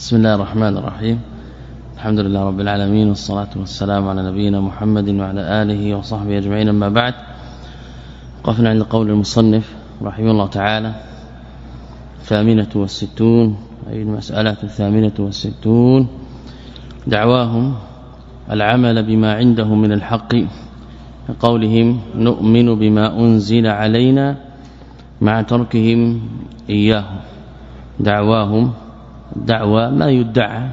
بسم الله الرحمن الرحيم. الحمد لله رب العالمين والصلاة والسلام على نبينا محمد وعلى آله وصحبه أجمعين. أما بعد قفنا عند قول المصنف رحمه الله تعالى الثامنة والستون أي المسألة الثامنة والستون. دعواهم العمل بما عنده من الحق قولهم نؤمن بما أنزل علينا مع تركهم إياه. دعواهم دعوى ما يدعى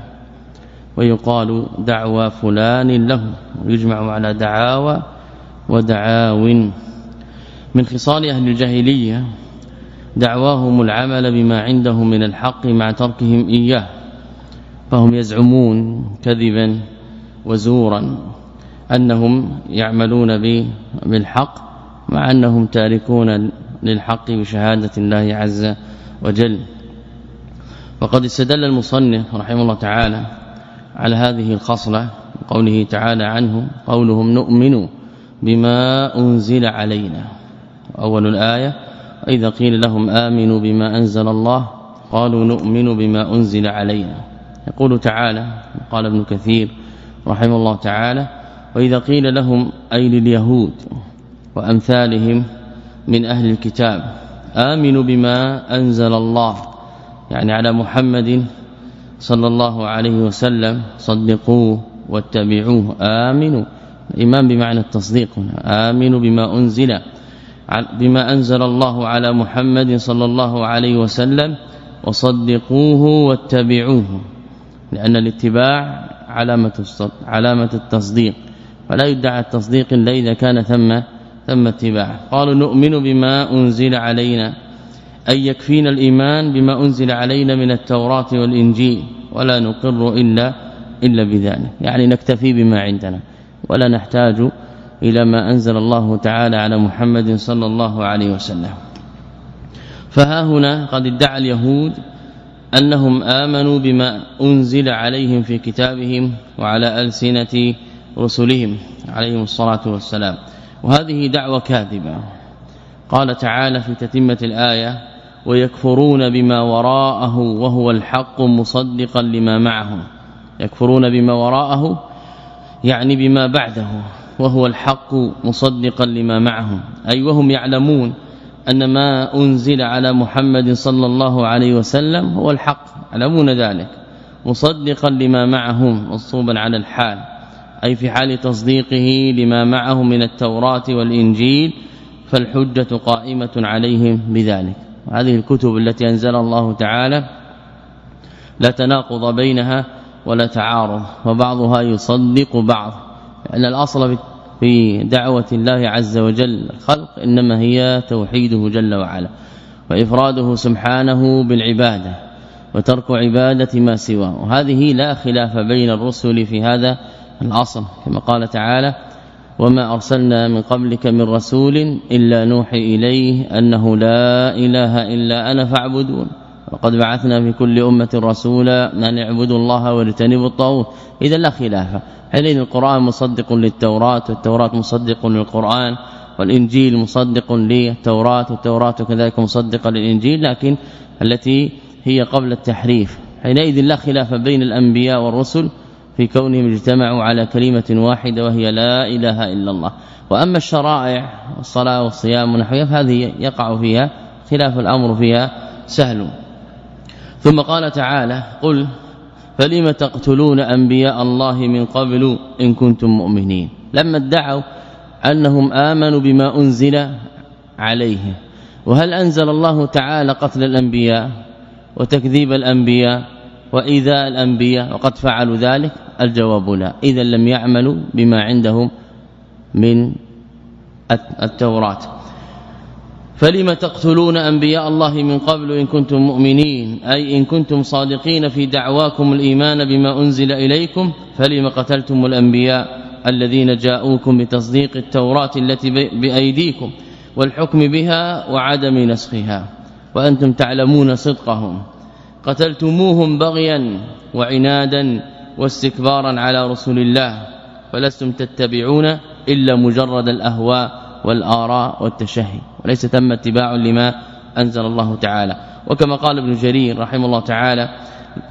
ويقال دعوى فلان له يجمع على دعاوى ودعاو. من خصال أهل الجاهلية دعواهم العمل بما عندهم من الحق مع تركهم إياه فهم يزعمون كذبا وزورا أنهم يعملون بالحق مع أنهم تاركون للحق بشهادة الله عز وجل. وقد استدل المصنف رحمه الله تعالى على هذه الخصلة قوله تعالى عنه قولهم نؤمن بما أنزل علينا. أول الآية إذا قيل لهم آمنوا بما أنزل الله قالوا نؤمن بما أنزل علينا. يقول تعالى قال ابن كثير رحمه الله تعالى وإذا قيل لهم أي لليهود وأمثالهم من أهل الكتاب آمنوا بما أنزل الله يعني على محمد صلى الله عليه وسلم صدقوه واتبعوه آمنوا. إيمان بمعنى التصديق آمنوا بما أنزل بما أنزل الله على محمد صلى الله عليه وسلم وصدقوه واتبعوه لأن الاتباع علامة علامة التصديق. فلا يدعى التصديق إلا إذا كان ثم ثم اتباع قالوا نؤمن بما أنزل علينا. أي يكفينا الإيمان بما أنزل علينا من التوراة والإنجيل ولا نقر إلا إلا بذلك. يعني نكتفي بما عندنا ولا نحتاج إلى ما أنزل الله تعالى على محمد صلى الله عليه وسلم. فها هنا قد ادعى اليهود أنهم آمنوا بما أنزل عليهم في كتابهم وعلى ألسنة رسلهم عليهم الصلاة والسلام. وهذه دعوة كاذبة. قال تعالى في تتمة الآية ويكفرون بما وراءه وهو الحق مصدقا لما معهم يكفرون بما وراءه يعني بما بعده وهو الحق مصدقا لما معهم أي وهم يعلمون أن ما أنزل على محمد صلى الله عليه وسلم هو الحق. يعلمون ذلك. مصدقا لما معهم مصوبا على الحال. أي في حال تصديقه لما معه من التوراة والإنجيل فالحجة قائمة عليهم بذلك. هذه الكتب التي أنزل الله تعالى لا تناقض بينها ولا تعارض وبعضها يصدق بعض لأن الأصل في دعوة الله عز وجل الخلق إنما هي توحيده جل وعلا وإفراده سبحانه بالعبادة وترك عبادة ما سواه وهذه لا خلاف بين الرسل في هذا الأصل كما قال تعالى وما أرسلنا من قبلك من رسول إلا نوحي إليه أنه لا إله إلا أنا فاعبدون. وقد بعثنا في كل أمة رسولا أن اعبدوا الله واجتنبوا الطاغوت. اذا لا خلاف. حينئذ القرآن مصدق للتوراة والتوراة مصدق للقرآن والإنجيل مصدق للتوراة والتوراة كذلك مصدقه للإنجيل لكن التي هي قبل التحريف. حينئذ لا خلاف بين الأنبياء والرسل. في كونهم اجتمعوا على كلمة واحدة وهي لا إله إلا الله. وأما الشرائع الصلاة والصيام ونحوها فهذه يقع فيها خلاف الأمر فيها سهل. ثم قال تعالى قل فلم تقتلون أنبياء الله من قبل إن كنتم مؤمنين؟ لما ادعوا أنهم آمنوا بما أنزل عليه. وهل أنزل الله تعالى قتل الأنبياء وتكذيب الأنبياء؟ وإيذاء الأنبياء وقد فعلوا ذلك الجواب لا. إذا لم يعملوا بما عندهم من التوراة. فلم تقتلون أنبياء الله من قبل إن كنتم مؤمنين؟ أي إن كنتم صادقين في دعواكم الإيمان بما أنزل إليكم؟ فلم قتلتم الأنبياء الذين جاءوكم بتصديق التوراة التي بأيديكم والحكم بها وعدم نسخها؟ وأنتم تعلمون صدقهم. قتلتموهم بغيا وعنادا واستكبارا على رسول الله فلستم تتبعون إلا مجرد الأهواء والآراء والتشهي وليس تم اتباع لما أنزل الله تعالى. وكما قال ابن جرير رحمه الله تعالى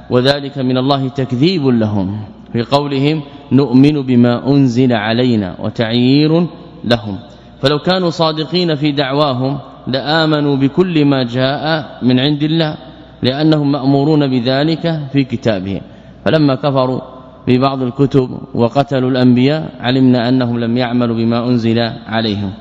وذلك من الله تكذيب لهم في قولهم نؤمن بما أنزل علينا وتعيير لهم فلو كانوا صادقين في دعواهم لآمنوا بكل ما جاء من عند الله. لأنهم مأمورون بذلك في كتابه فلما كفروا ببعض الكتب وقتلوا الأنبياء علمنا أنهم لم يعملوا بما أنزل عليهم.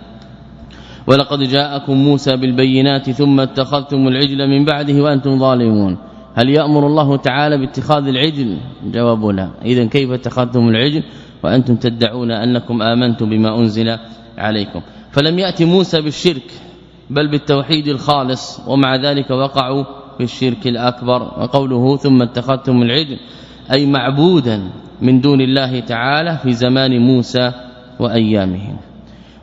ولقد جاءكم موسى بالبينات ثم اتخذتم العجل من بعده وأنتم ظالمون. هل يأمر الله تعالى باتخاذ العجل؟ جواب لا. اذا كيف اتخذتم العجل؟ وأنتم تدعون أنكم آمنتم بما أنزل عليكم. فلم يأتي موسى بالشرك بل بالتوحيد الخالص ومع ذلك وقعوا في الشرك الأكبر وقوله ثم اتخذتم العجل أي معبودا من دون الله تعالى في زمان موسى وايامه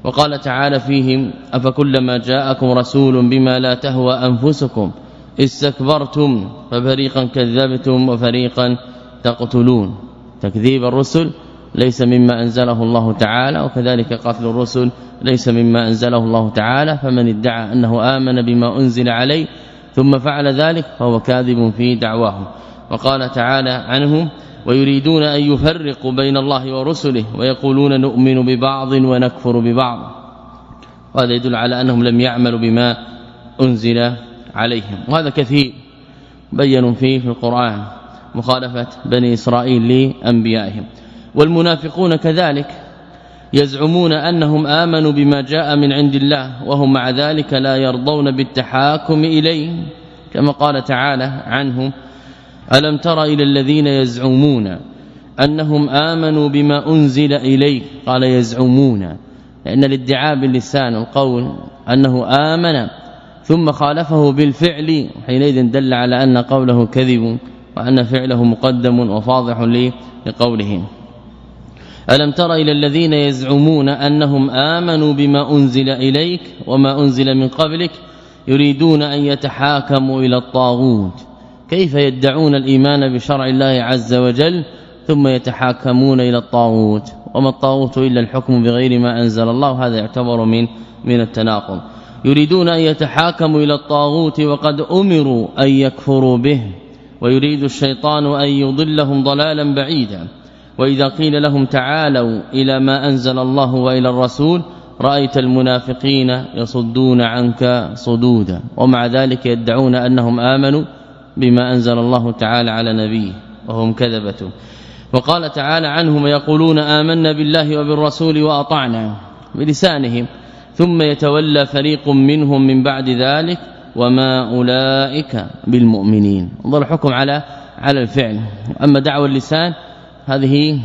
وقال تعالى فيهم أفكلما جاءكم رسول بما لا تهوى أنفسكم استكبرتم ففريقا كذبتم وفريقا تقتلون. تكذيب الرسل ليس مما أنزله الله تعالى وكذلك قتل الرسل ليس مما أنزله الله تعالى فمن ادعى أنه آمن بما أنزل عليه ثم فعل ذلك فهو كاذب في دعواه وقال تعالى عنهم ويريدون أن يفرقوا بين الله ورسله ويقولون نؤمن ببعض ونكفر ببعض. وهذا يدل على أنهم لم يعملوا بما أنزل عليهم. وهذا كثير بينوا فيه في القرآن مخالفة بني إسرائيل لأنبيائهم. والمنافقون كذلك يزعمون أنهم آمنوا بما جاء من عند الله وهم مع ذلك لا يرضون بالتحاكم إليه كما قال تعالى عنهم ألم تر إلى الذين يزعمون أنهم آمنوا بما أنزل إليك؟ قال يزعمون لأن الادعاء باللسان القول أنه آمن ثم خالفه بالفعل حينئذ دل على أن قوله كذب وأن فعله مقدم وفاضح لقوله ألم تر إلى الذين يزعمون أنهم آمنوا بما أنزل إليك وما أنزل من قبلك يريدون أن يتحاكموا إلى الطاغوت؟ كيف يدعون الإيمان بشرع الله عز وجل ثم يتحاكمون إلى الطاغوت؟ وما الطاغوت إلا الحكم بغير ما أنزل الله هذا يعتبر من من التناقض. يريدون أن يتحاكموا إلى الطاغوت وقد أمروا أن يكفروا به ويريد الشيطان أن يضلهم ضلالا بعيدا. وإذا قيل لهم تعالوا إلى ما أنزل الله وإلى الرسول رأيت المنافقين يصدون عنك صدودا ومع ذلك يدعون أنهم آمنوا بما أنزل الله تعالى على نبيه وهم كذبة. وقال تعالى عنهم يقولون آمنا بالله وبالرسول وأطعنا بلسانهم ثم يتولى فريق منهم من بعد ذلك وما أولئك بالمؤمنين. انظر الحكم على على الفعل. أما دعوى اللسان هذه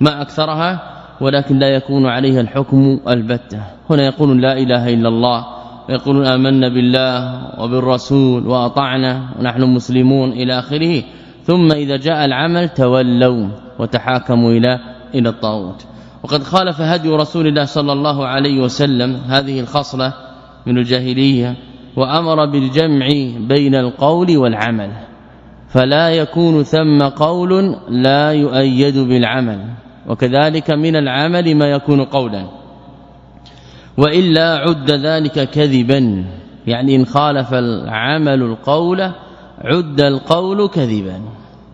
ما أكثرها ولكن لا يكون عليها الحكم البتة. هنا يقول لا إله إلا الله ويقولون آمنا بالله وبالرسول وأطعنا ونحن مسلمون إلى آخره. ثم إذا جاء العمل تولوا وتحاكموا إلى إلى الطاغوت. وقد خالف هدي رسول الله صلى الله عليه وسلم هذه الخصلة من الجاهلية وأمر بالجمع بين القول والعمل. فلا يكون ثم قول لا يؤيد بالعمل. وكذلك من العمل ما يكون قولا. وإلا عد ذلك كذبا. يعني إن خالف العمل القول عد القول كذبا.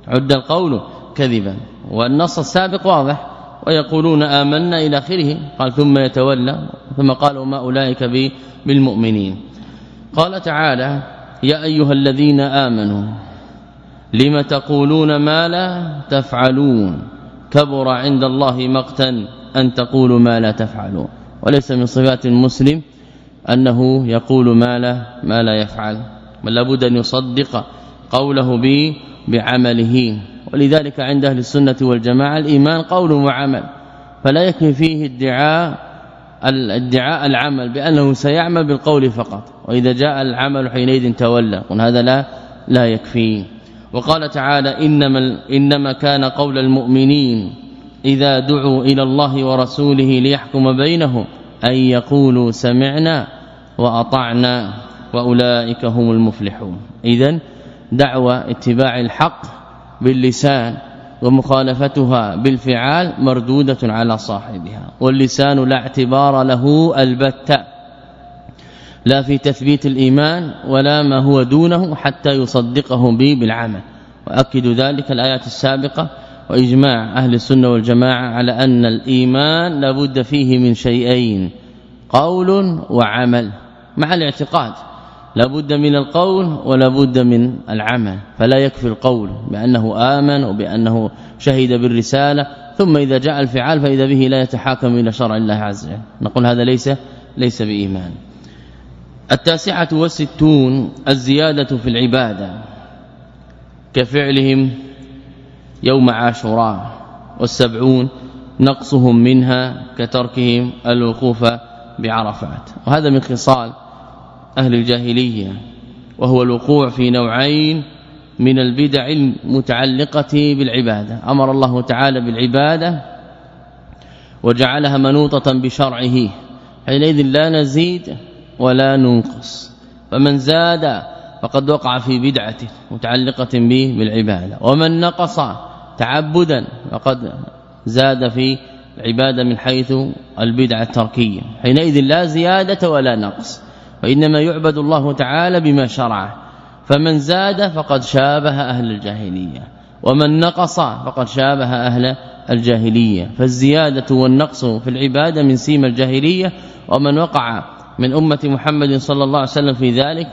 عد القول كذبا. والنص السابق واضح. ويقولون آمنا إلى آخره. قال ثم يتولى. ثم قالوا ما أولئك بالمؤمنين. قال تعالى يا أيها الذين آمنوا لم تقولون ما لا تفعلون؟ كبر عند الله مقتا أن تقولوا ما لا تفعلون. وليس من صفات المسلم أنه يقول ما لا ما لا يفعل. بل لابد أن يصدق قوله به بعمله. ولذلك عند أهل السنة والجماعة الإيمان قول وعمل. فلا يكفي فيه ادعاء الادعاء العمل بأنه سيعمل بالقول فقط. وإذا جاء العمل حينئذ تولى. وهذا لا لا يكفي. وقال تعالى إنما إنما كان قول المؤمنين إذا دعوا إلى الله ورسوله ليحكم بينهم أن يقولوا سمعنا وأطعنا وأولئك هم المفلحون. اذا دعوة اتباع الحق باللسان ومخالفتها بالفعال مردودة على صاحبها واللسان لا اعتبار له البتة. لا في تثبيت الإيمان ولا ما هو دونه حتى يصدقه به بالعمل. واكد ذلك الآيات السابقة وإجماع أهل السنة والجماعة على أن الإيمان لابد فيه من شيئين قول وعمل مع الاعتقاد. لابد من القول ولا بد من العمل. فلا يكفي القول بأنه آمن وبأنه شهد بالرسالة ثم إذا جاء الفعال فإذا به لا يتحاكم إلى شرع الله عز وجل. نقول هذا ليس ليس بإيمان. التاسعة والستون الزيادة في العبادة كفعلهم يوم عاشوراء والسبعون نقصهم منها كتركهم الوقوف بعرفات وهذا من خصال أهل الجاهلية وهو الوقوع في نوعين من البدع المتعلقة بالعبادة أمر الله تعالى بالعبادة وجعلها منوطة بشرعه حينئذ لا نزيد ولا ننقص. فمن زاد فقد وقع في بدعة متعلقة به بالعبادة. ومن نقص تعبدا فقد زاد في العباده من حيث البدعة التركية. حينئذ لا زيادة ولا نقص. وإنما يعبد الله تعالى بما شرعه. فمن زاد فقد شابه أهل الجاهلية. ومن نقص فقد شابه أهل الجاهلية. فالزيادة والنقص في العبادة من سيم الجاهلية. ومن وقع من أمة محمد صلى الله عليه وسلم في ذلك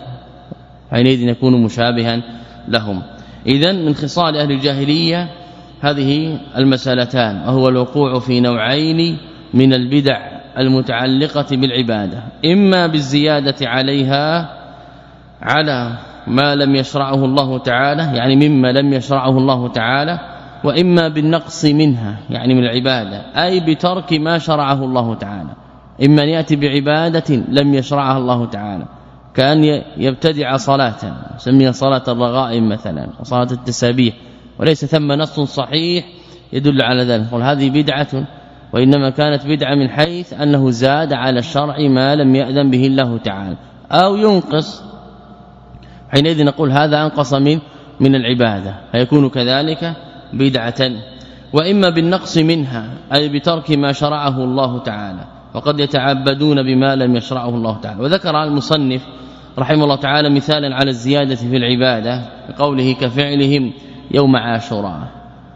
حينئذ يكون مشابها لهم. اذا من خصال أهل الجاهلية هذه المسألتان وهو الوقوع في نوعين من البدع المتعلقة بالعبادة. إما بالزيادة عليها على ما لم يشرعه الله تعالى يعني مما لم يشرعه الله تعالى وإما بالنقص منها يعني من العبادة أي بترك ما شرعه الله تعالى. إما أن يأتي بعبادة لم يشرعها الله تعالى كأن يبتدع صلاة سميها صلاة الرغائب مثلا وصلاه التسابيح وليس ثم نص صحيح يدل على ذلك قل هذه بدعة وإنما كانت بدعة من حيث أنه زاد على الشرع ما لم يأذن به الله تعالى أو ينقص. حينئذ نقول هذا أنقص من من العبادة فيكون كذلك بدعة. وإما بالنقص منها أي بترك ما شرعه الله تعالى. وقد يتعبدون بما لم يشرعه الله تعالى. وذكر المصنف رحمه الله تعالى مثالا على الزيادة في العبادة بقوله كفعلهم يوم عاشوراء.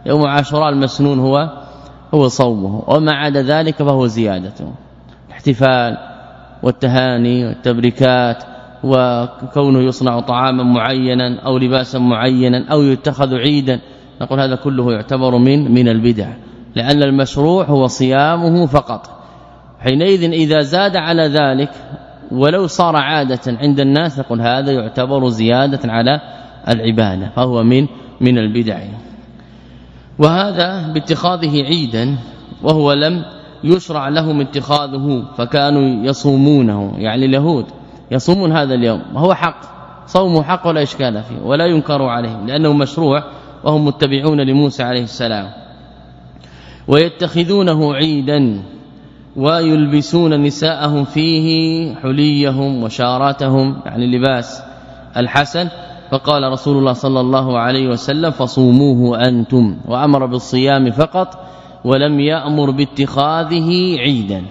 يوم عاشوراء المسنون هو هو صومه. وما عدا ذلك فهو زيادته. الاحتفال والتهاني والتبريكات وكونه يصنع طعاما معينا أو لباسا معينا أو يتخذ عيدا. نقول هذا كله يعتبر من من البدع. لأن المشروع هو صيامه فقط. حينئذ إذا زاد على ذلك ولو صار عادة عند الناس نقول هذا يعتبر زيادة على العبادة فهو من من البدع. وهذا باتخاذه عيدا وهو لم يشرع لهم اتخاذه فكانوا يصومونه يعني اليهود يصومون هذا اليوم وهو حق صومه حق ولا إشكال فيه ولا ينكر عليهم لأنه مشروع وهم متبعون لموسى عليه السلام. ويتخذونه عيدا. ويلبسون نساءهم فيه حليهم وشاراتهم يعني اللباس الحسن. فقال رسول الله صلى الله عليه وسلم فصوموه أنتم وأمر بالصيام فقط ولم يأمر باتخاذه عيدا.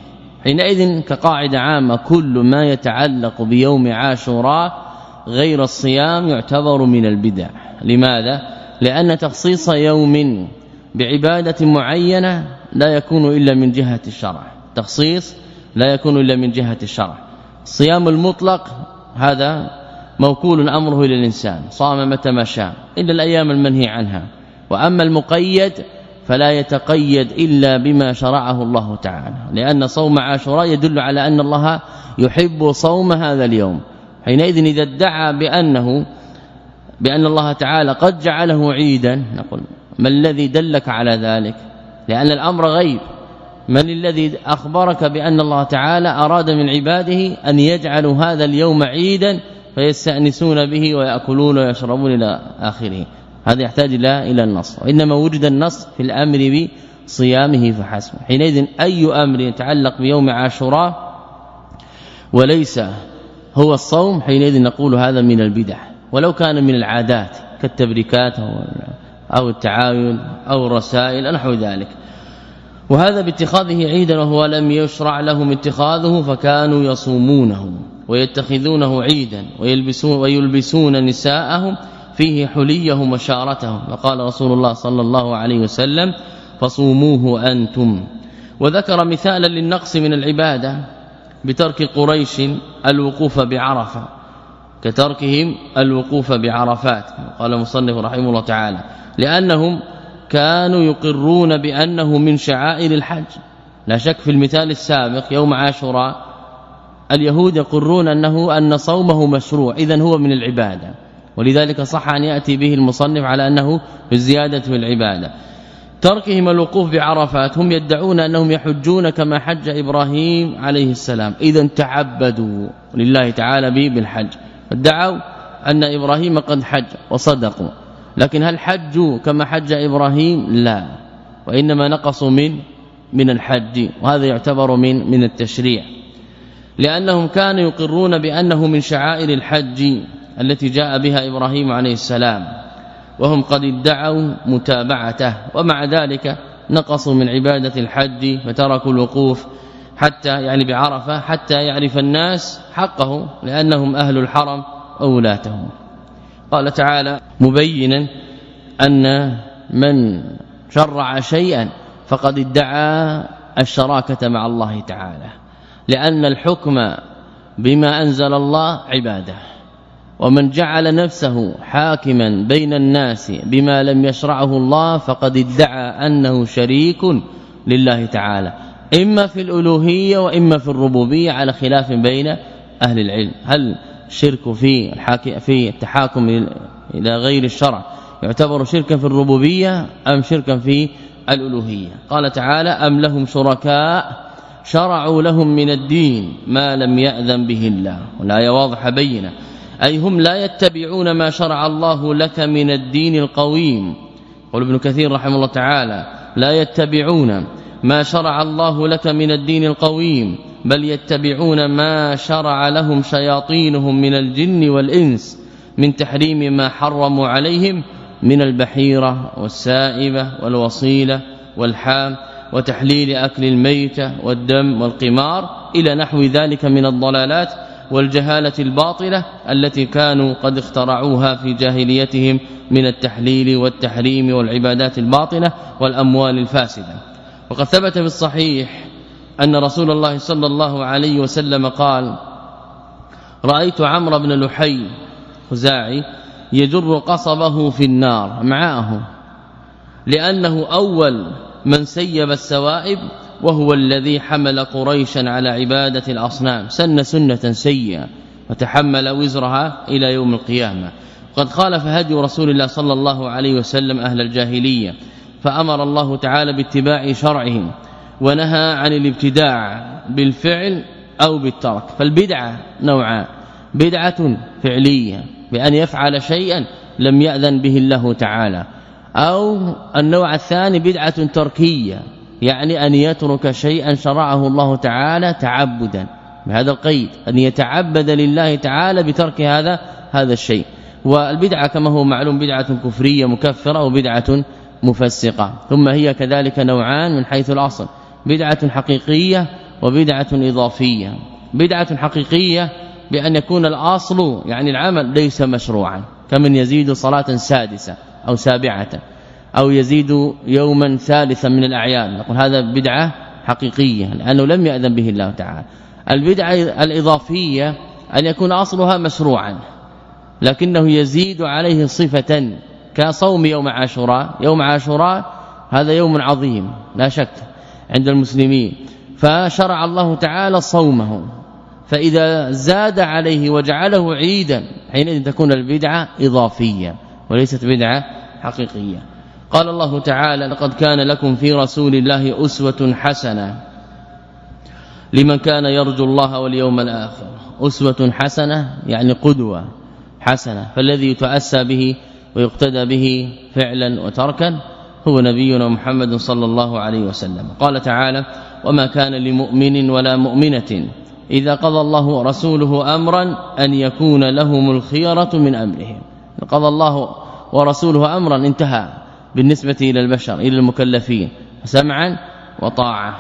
حينئذ كقاعدة عامة كل ما يتعلق بيوم عاشوراء غير الصيام يعتبر من البدع. لماذا؟ لأن تخصيص يوم بعبادة معينة لا يكون إلا من جهة الشرع. تخصيص لا يكون إلا من جهة الشرع. الصيام المطلق هذا موكول أمره إلى الإنسان صام متى ما شاء إلا الأيام المنهي عنها. وأما المقيد فلا يتقيد إلا بما شرعه الله تعالى لأن صوم عاشوراء يدل على أن الله يحب صوم هذا اليوم. حينئذ إذا ادعى بأنه بأن الله تعالى قد جعله عيدا نقول ما الذي دلك على ذلك؟ لأن الأمر غيب. من الذي أخبرك بأن الله تعالى أراد من عباده أن يجعلوا هذا اليوم عيدا فيستأنسون به ويأكلون ويشربون إلى آخره. هذا يحتاج إلى إلى النص. وإنما وجد النص في الأمر بصيامه فحسب حينئذ أي أمر يتعلق بيوم عاشوراء وليس هو الصوم حينئذ نقول هذا من البدع. ولو كان من العادات كالتبريكات أو التعاون أو الرسائل نحو ذلك. وهذا باتخاذه عيدا وهو لم يشرع لهم اتخاذه فكانوا يصومونه ويتخذونه عيدا ويلبسون ويلبسون نساءهم فيه حليهم وشارتهم. وقال رسول الله صلى الله عليه وسلم فصوموه أنتم. وذكر مثالا للنقص من العبادة بترك قريش الوقوف بعرفة كتركهم الوقوف بعرفات قال المصنف رحمه الله تعالى لأنهم كانوا يقرون بأنه من شعائر الحج. لا شك في المثال السابق يوم عاشوراء اليهود يقرون أنه أن صومه مشروع اذا هو من العبادة. ولذلك صح أن يأتي به المصنف على أنه الزيادة في العبادة. تركهم الوقوف بعرفات هم يدعون أنهم يحجون كما حج إبراهيم عليه السلام. اذا تعبدوا لله تعالى بالحج. ادعوا أن إبراهيم قد حج وصدقوا. لكن هل حجوا كما حج إبراهيم؟ لا. وإنما نقصوا من من الحج وهذا يعتبر من من التشريع. لأنهم كانوا يقرون بأنه من شعائر الحج التي جاء بها إبراهيم عليه السلام وهم قد ادعوا متابعته. ومع ذلك نقصوا من عبادة الحج فتركوا الوقوف حتى يعني بعرفة حتى يعرف الناس حقه لأنهم أهل الحرم اولاتهم قال تعالى مبينا أن من شرع شيئا فقد ادعى الشراكة مع الله تعالى لأن الحكم بما أنزل الله عبادة ومن جعل نفسه حاكما بين الناس بما لم يشرعه الله فقد ادعى أنه شريك لله تعالى إما في الألوهية وإما في الربوبية على خلاف بين أهل العلم. هل شرك في في التحاكم إلى غير الشرع. يعتبر شركا في الربوبية أم شركا في الألوهية؟ قال تعالى أم لهم شركاء شرعوا لهم من الدين ما لم يأذن به الله. والآية واضحة بينة. أي هم لا يتبعون ما شرع الله لك من الدين القويم. قال ابن كثير رحمه الله تعالى لا يتبعون ما شرع الله لك من الدين القويم. بل يتبعون ما شرع لهم شياطينهم من الجن والإنس من تحريم ما حرموا عليهم من البحيرة والسائبة والوصيلة والحام وتحليل أكل الميتة والدم والقمار إلى نحو ذلك من الضلالات والجهالة الباطلة التي كانوا قد اخترعوها في جاهليتهم من التحليل والتحريم والعبادات الباطنة والأموال الفاسدة. وقد ثبت في الصحيح أن رسول الله صلى الله عليه وسلم قال رأيت عمرو بن لحي خزاعي يجر قصبه في النار معه لأنه أول من سيب السوائب وهو الذي حمل قريشا على عبادة الأصنام سن سنة سيئة وتحمل وزرها إلى يوم القيامة. قد خالف هدي رسول الله صلى الله عليه وسلم أهل الجاهلية فأمر الله تعالى باتباع شرعهم ونهى عن الابتداع بالفعل أو بالترك فالبدعة نوعان بدعة فعلية بأن يفعل شيئا لم يأذن به الله تعالى أو النوع الثاني بدعة تركية يعني أن يترك شيئا شرعه الله تعالى تعبدا بهذا القيد أن يتعبد لله تعالى بترك هذا هذا الشيء. والبدعة كما هو معلوم بدعة كفرية مكفرة وبدعة مفسقة ثم هي كذلك نوعان من حيث الأصل. بدعة حقيقية وبدعة إضافية. بدعة حقيقية بأن يكون الأصل يعني العمل ليس مشروعا كمن يزيد صلاة سادسة أو سابعة أو يزيد يوما ثالثا من الأعياد. نقول هذا بدعة حقيقية لأنه لم يأذن به الله تعالى. البدعة الإضافية أن يكون أصلها مشروعا لكنه يزيد عليه صفة كصوم يوم عاشوراء. يوم عاشوراء هذا يوم عظيم لا شك. عند المسلمين. فشرع الله تعالى صومه. فإذا زاد عليه وجعله عيدا حينئذ تكون البدعة إضافية وليست بدعة حقيقية. قال الله تعالى لقد كان لكم في رسول الله أسوة حسنة لمن كان يرجو الله واليوم الآخر. أسوة حسنة يعني قدوة حسنة فالذي يتأسى به ويقتدى به فعلا وتركا هو نبينا محمد صلى الله عليه وسلم. قال تعالى وما كان لمؤمن ولا مؤمنة إذا قضى الله ورسوله أمرا أن يكون لهم الخيرة من أمرهم. قضى الله ورسوله أمرا انتهى بالنسبة إلى البشر إلى المكلفين. سمعا وطاعة.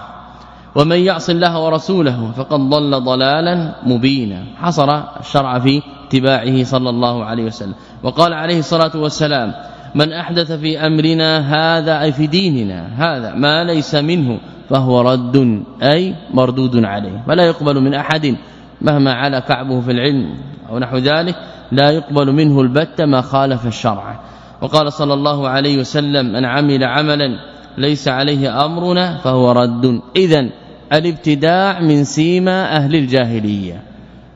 ومن يعص الله ورسوله فقد ضل ضلالا مبينا. حصر الشرع في اتباعه صلى الله عليه وسلم. وقال عليه الصلاة والسلام من أحدث في أمرنا هذا أي في ديننا هذا ما ليس منه فهو رد أي مردود عليه. ولا يقبل من أحد مهما على كعبه في العلم أو نحو ذلك لا يقبل منه البت ما خالف الشرع. وقال صلى الله عليه وسلم من عمل عملا ليس عليه أمرنا فهو رد. اذا الابتداع من سيما أهل الجاهلية.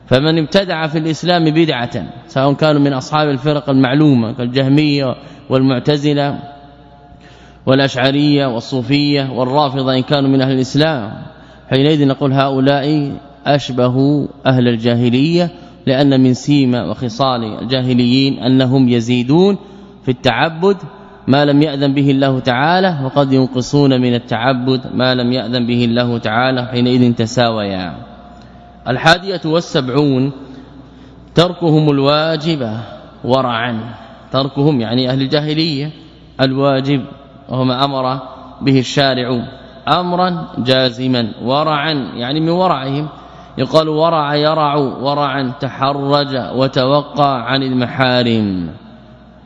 فمن ابتدع في الإسلام بدعة سواء كانوا من أصحاب الفرق المعلومة كالجهمية والمعتزلة والأشعرية والصوفية والرافضة إن كانوا من أهل الإسلام حينئذ نقول هؤلاء أشبه أهل الجاهلية لأن من سيما وخصال الجاهليين أنهم يزيدون في التعبد ما لم يأذن به الله تعالى وقد ينقصون من التعبد ما لم يأذن به الله تعالى حينئذ تساويا. الحادية والسبعون تركهم الواجب ورعا. تركهم يعني أهل الجاهلية الواجب وهو ما أمر به الشارع أمرا جازما ورعا يعني من ورعهم. يقال ورع يرع ورعا تحرج وتوقع عن المحارم.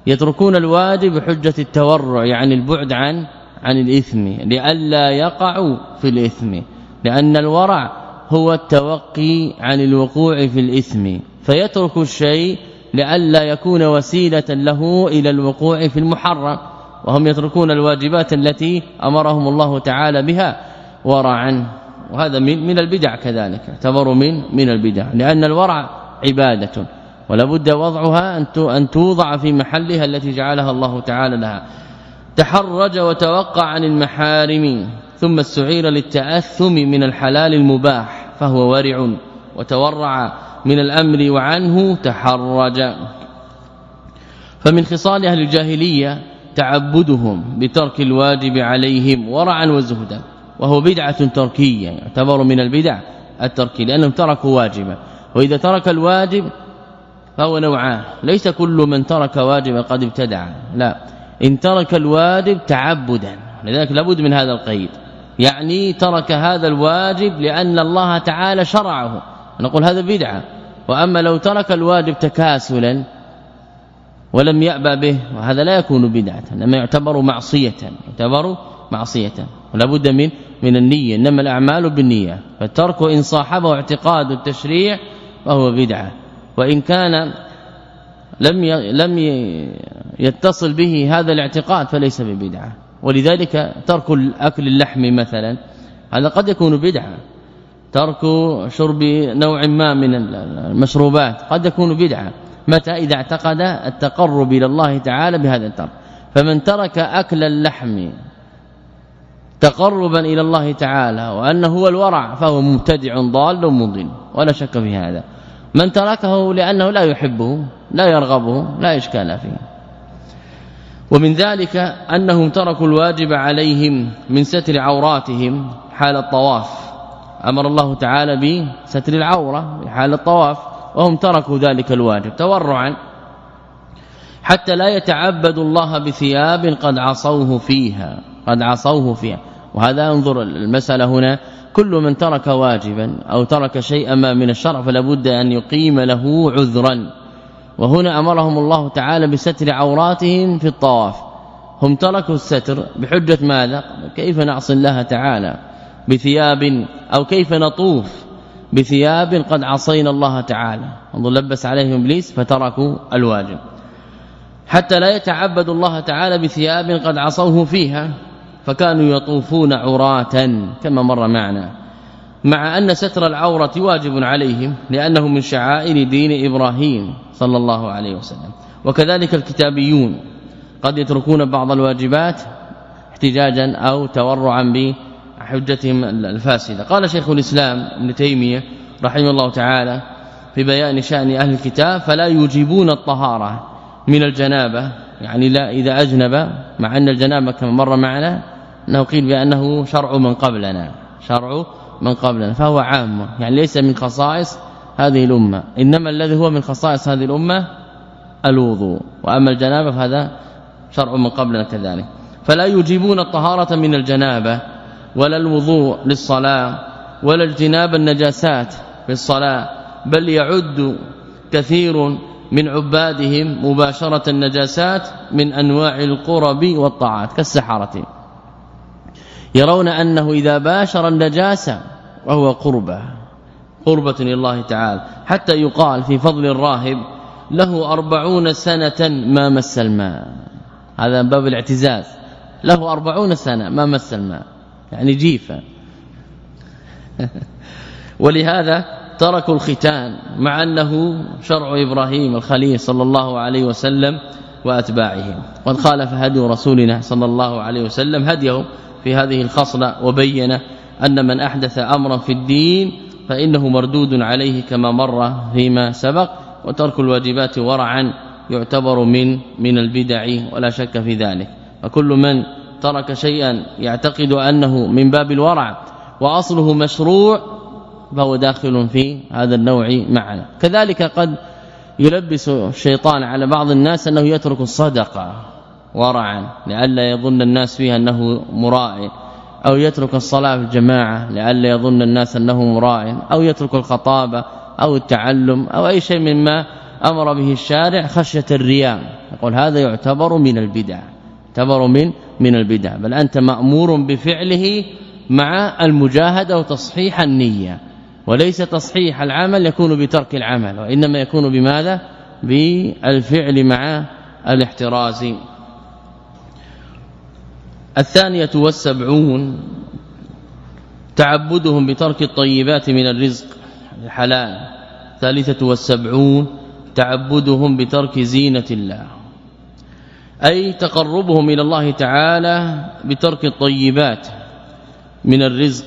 يتركون الواجب بحجة التورع يعني البعد عن عن الإثم لئلا يقعوا في الإثم لأن الورع هو التوقي عن الوقوع في الإثم. فيترك الشيء لئلا يكون وسيلة له إلى الوقوع في المحرم. وهم يتركون الواجبات التي أمرهم الله تعالى بها ورعا. وهذا من من البدع كذلك. اعتبروا من من البدع. لأن الورع عبادة. ولا بد وضعها أن أن توضع في محلها التي جعلها الله تعالى لها. تحرج وتوقع عن المحارم. ثم استعير للتأثم من الحلال المباح. فهو ورع وتورع. من الأمر وعنه تحرج. فمن خصال أهل الجاهلية تعبدهم بترك الواجب عليهم ورعا وزهدا وهو بدعة تركية يعتبر من البدع التركية لأنهم تركوا واجبا. وإذا ترك الواجب فهو نوعان ليس كل من ترك واجبا قد ابتدع. لا إن ترك الواجب تعبدا لذلك لابد من هذا القيد. يعني ترك هذا الواجب لأن الله تعالى شرعه. نقول هذا بدعة. وأما لو ترك الواجب تكاسلا ولم يأبى به وهذا لا يكون بدعة إنما يعتبر معصية يعتبر معصية ولا بد من من النية إنما الأعمال بالنية. فالترك إن صاحبه اعتقاد التشريع فهو بدعة. وإن كان لم لم يتصل به هذا الاعتقاد فليس ببدعة. ولذلك ترك اكل اللحم مثلا هذا قد يكون بدعة. ترك شرب نوع ما من المشروبات. قد يكون بدعة. متى؟ إذا اعتقد التقرب إلى الله تعالى بهذا الترك. فمن ترك أكل اللحم تقربا إلى الله تعالى وأنه هو الورع فهو مبتدع ضال مضل ولا شك في هذا. من تركه لأنه لا يحبه لا يرغبه لا إشكال فيه. ومن ذلك أنهم تركوا الواجب عليهم من ستر عوراتهم حال الطواف. أمر الله تعالى بستر العورة في حال الطواف وهم تركوا ذلك الواجب تورعا حتى لا يتعبدوا الله بثياب قد عصوه فيها قد عصوه فيها. وهذا انظر المسألة هنا كل من ترك واجبا أو ترك شيئا ما من الشرع فلا بد أن يقيم له عذرا. وهنا أمرهم الله تعالى بستر عوراتهم في الطواف. هم تركوا الستر بحجة ماذا؟ كيف نعصي الله تعالى؟ بثياب أو كيف نطوف بثياب قد عصينا الله تعالى. انظر لبس عليهم إبليس فتركوا الواجب. حتى لا يتعبد الله تعالى بثياب قد عصوه فيها فكانوا يطوفون عراة كما مر معنا. مع أن ستر العورة واجب عليهم لأنه من شعائر دين إبراهيم صلى الله عليه وسلم. وكذلك الكتابيون قد يتركون بعض الواجبات احتجاجا أو تورعا بحجتهم الفاسدة. قال شيخ الإسلام ابن تيمية رحمه الله تعالى في بيان شأن أهل الكتاب فلا يجيبون الطهارة من الجنابة. يعني لا إذا أجنب مع أن الجنابة كما مر معنا انه قيل بأنه شرع من قبلنا شرع من قبلنا فهو عام. يعني ليس من خصائص هذه الأمة. إنما الذي هو من خصائص هذه الأمة الوضوء. وأما الجنابة فهذا شرع من قبلنا كذلك. فلا يجيبون الطهارة من الجنابة. ولا الوضوء للصلاة ولا الجناب النجاسات في الصلاة بل يعد كثير من عبادهم مباشرة النجاسات من أنواع القرب والطاعات كالسحرة. يرون أنه إذا باشر النجاسة وهو قربة قربة لله تعالى. حتى يقال في فضل الراهب له أربعون سنة ما مس الماء. هذا باب الاعتزاز. له أربعون سنة ما مس الماء. يعني جيفا ولهذا تركوا الختان مع أنه شرع إبراهيم الخليل صلى الله عليه وسلم وأتباعه. قد خالف هدي رسولنا صلى الله عليه وسلم هديه في هذه الخصلة وبين أن من أحدث أمرا في الدين فإنه مردود عليه كما مر فيما سبق وترك الواجبات ورعا يعتبر من من البدع ولا شك في ذلك. وكل من ترك شيئا يعتقد أنه من باب الورع وأصله مشروع فهو داخل في هذا النوع معنا. كذلك قد يلبس الشيطان على بعض الناس أنه يترك الصدقة ورعا لئلا يظن الناس فيها أنه مراء أو يترك الصلاة في الجماعة لئلا يظن الناس أنه مراء أو يترك الخطابة أو التعلم أو أي شيء مما أمر به الشارع خشية الرياء. يقول هذا يعتبر من البدع. يعتبر من من البدع بل أنت مأمور بفعله مع المجاهدة وتصحيح النية وليس تصحيح العمل يكون بترك العمل وإنما يكون بماذا؟ بالفعل مع الاحتراز. الثانية والسبعون تعبدهم بترك الطيبات من الرزق الحلال. ثالثة والسبعون تعبدهم بترك زينة الله. أي تقربهم إلى الله تعالى بترك الطيبات من الرزق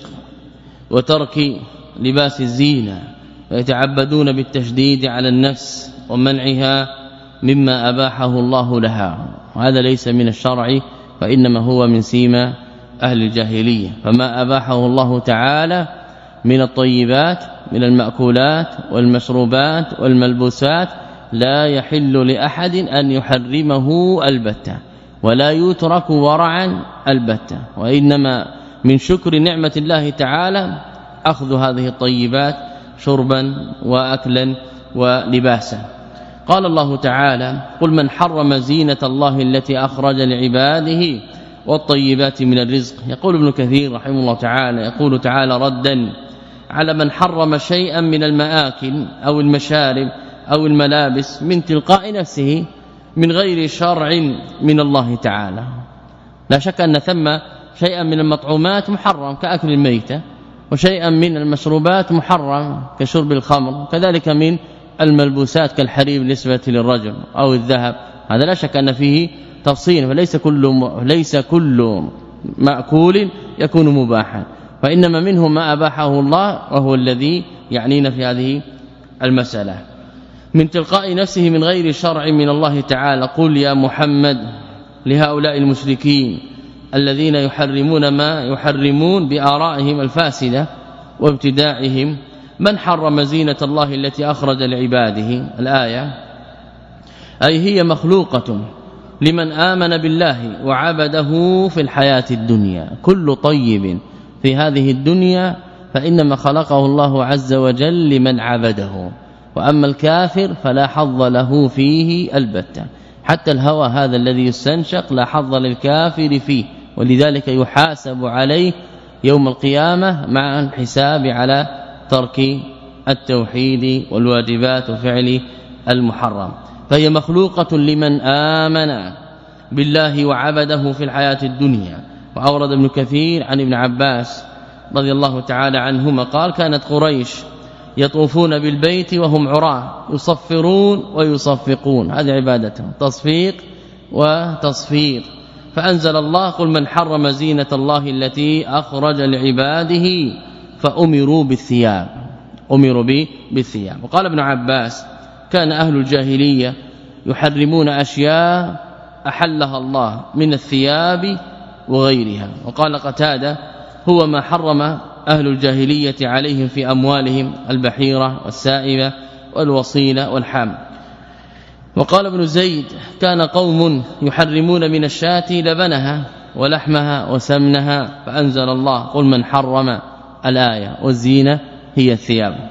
وترك لباس الزينة ويتعبدون بالتشديد على النفس ومنعها مما أباحه الله لها. وهذا ليس من الشرع فإنما هو من سيما أهل الجاهلية. فما أباحه الله تعالى من الطيبات من المأكولات والمشروبات والملبوسات لا يحل لأحد أن يحرمه البتة ولا يترك ورعا البتة. وإنما من شكر نعمة الله تعالى أخذ هذه الطيبات شربا واكلا ولباسا. قال الله تعالى قل من حرم زينة الله التي أخرج لعباده والطيبات من الرزق. يقول ابن كثير رحمه الله تعالى يقول تعالى ردا على من حرم شيئا من المآكل أو المشارب أو الملابس من تلقاء نفسه من غير شرع من الله تعالى. لا شك أن ثم شيئا من المطعومات محرم كأكل الميتة وشيئا من المشروبات محرم كشرب الخمر كذلك من الملبوسات كالحرير بالنسبة للرجل أو الذهب. هذا لا شك أن فيه تفصيل فليس كل ليس كل مأكول يكون مباحا. وإنما منه ما أباحه الله وهو الذي يعنينا في هذه المسألة. من تلقاء نفسه من غير شرع من الله تعالى. قل يا محمد لهؤلاء المشركين الذين يحرمون ما يحرمون بآرائهم الفاسدة وابتداعهم. من حرم زينة الله التي أخرج لعباده؟ الآية أي هي مخلوقة لمن آمن بالله وعبده في الحياة الدنيا. كل طيب في هذه الدنيا فإنما خلقه الله عز وجل لمن عبده. وأما الكافر فلا حظ له فيه البتة. حتى الهوى هذا الذي يستنشق لا حظ للكافر فيه ولذلك يحاسب عليه يوم القيامة مع الحساب على ترك التوحيد والواجبات وفعل المحرم. فهي مخلوقة لمن آمن بالله وعبده في الحياة الدنيا. وأورد ابن كثير عن ابن عباس رضي الله تعالى عنهما قال كانت قريش يطوفون بالبيت وهم عراة يصفرون ويصفقون. هذه عبادتهم تصفيق وتصفير فأنزل الله قل من حرم زينة الله التي أخرج لعباده فأمروا بالثياب. أمروا بالثياب. وقال ابن عباس كان أهل الجاهلية يحرمون أشياء أحلها الله من الثياب وغيرها. وقال قتادة هو ما حرم أهل الجاهلية عليهم في أموالهم البحيرة والسائبة والوصيلة والحام. وقال ابن زيد كان قوم يحرمون من الشاة لبنها ولحمها وسمنها فأنزل الله قل من حرم الآية والزينة هي الثياب.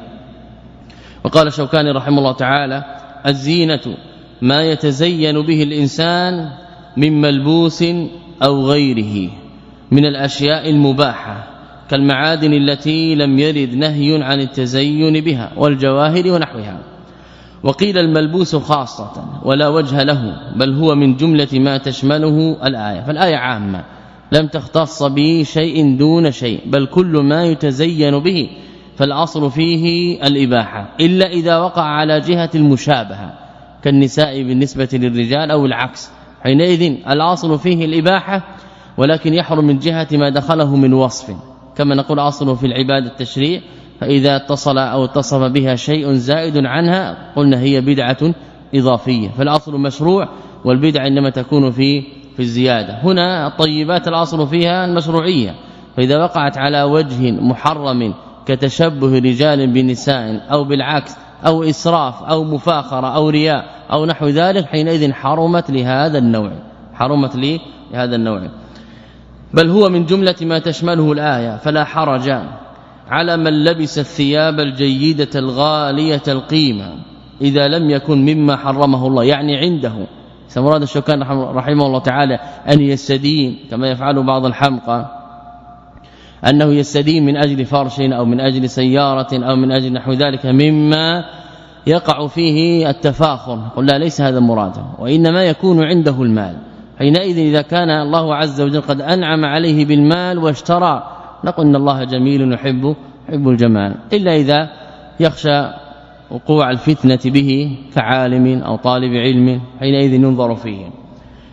وقال شوكاني رحمه الله تعالى الزينة ما يتزين به الإنسان من ملبوس أو غيره من الأشياء المباحة. كالمعادن التي لم يرد نهي عن التزين بها والجواهر ونحوها. وقيل الملبوس خاصة ولا وجه له بل هو من جملة ما تشمله الآية. فالآية عامة لم تختص به شيء دون شيء بل كل ما يتزين به فالأصل فيه الإباحة. إلا إذا وقع على جهة المشابهة كالنساء بالنسبة للرجال أو العكس. حينئذ الأصل فيه الإباحة ولكن يحرم من جهة ما دخله من وصف. كما نقول اصله في العبادة التشريع فإذا اتصل أو اتصف بها شيء زائد عنها قلنا هي بدعة إضافية فالاصل مشروع والبدعه إنما تكون في في الزيادة. هنا الطيبات الاصل فيها المشروعيه فإذا وقعت على وجه محرم كتشبه رجال بنساء أو بالعكس أو إسراف أو مفاخرة أو رياء أو نحو ذلك حينئذ حرمت لهذا النوع حرمت لهذا النوع. بل هو من جملة ما تشمله الآية فلا حرج. على من لبس الثياب الجيدة الغالية القيمة إذا لم يكن مما حرمه الله يعني عنده. سمراد الشوكان رحمه الله تعالى أن يستدين كما يفعل بعض الحمقى أنه يستدين من أجل فرش أو من أجل سيارة أو من أجل نحو ذلك مما يقع فيه التفاخر. قل لا ليس هذا مراده وإنما يكون عنده المال. حينئذ إذا كان الله عز وجل قد أنعم عليه بالمال واشترى نقول إن الله جميل يحب يحب الجمال إلا إذا يخشى وقوع الفتنة به كعالم أو طالب علم حينئذ ينظر فيه.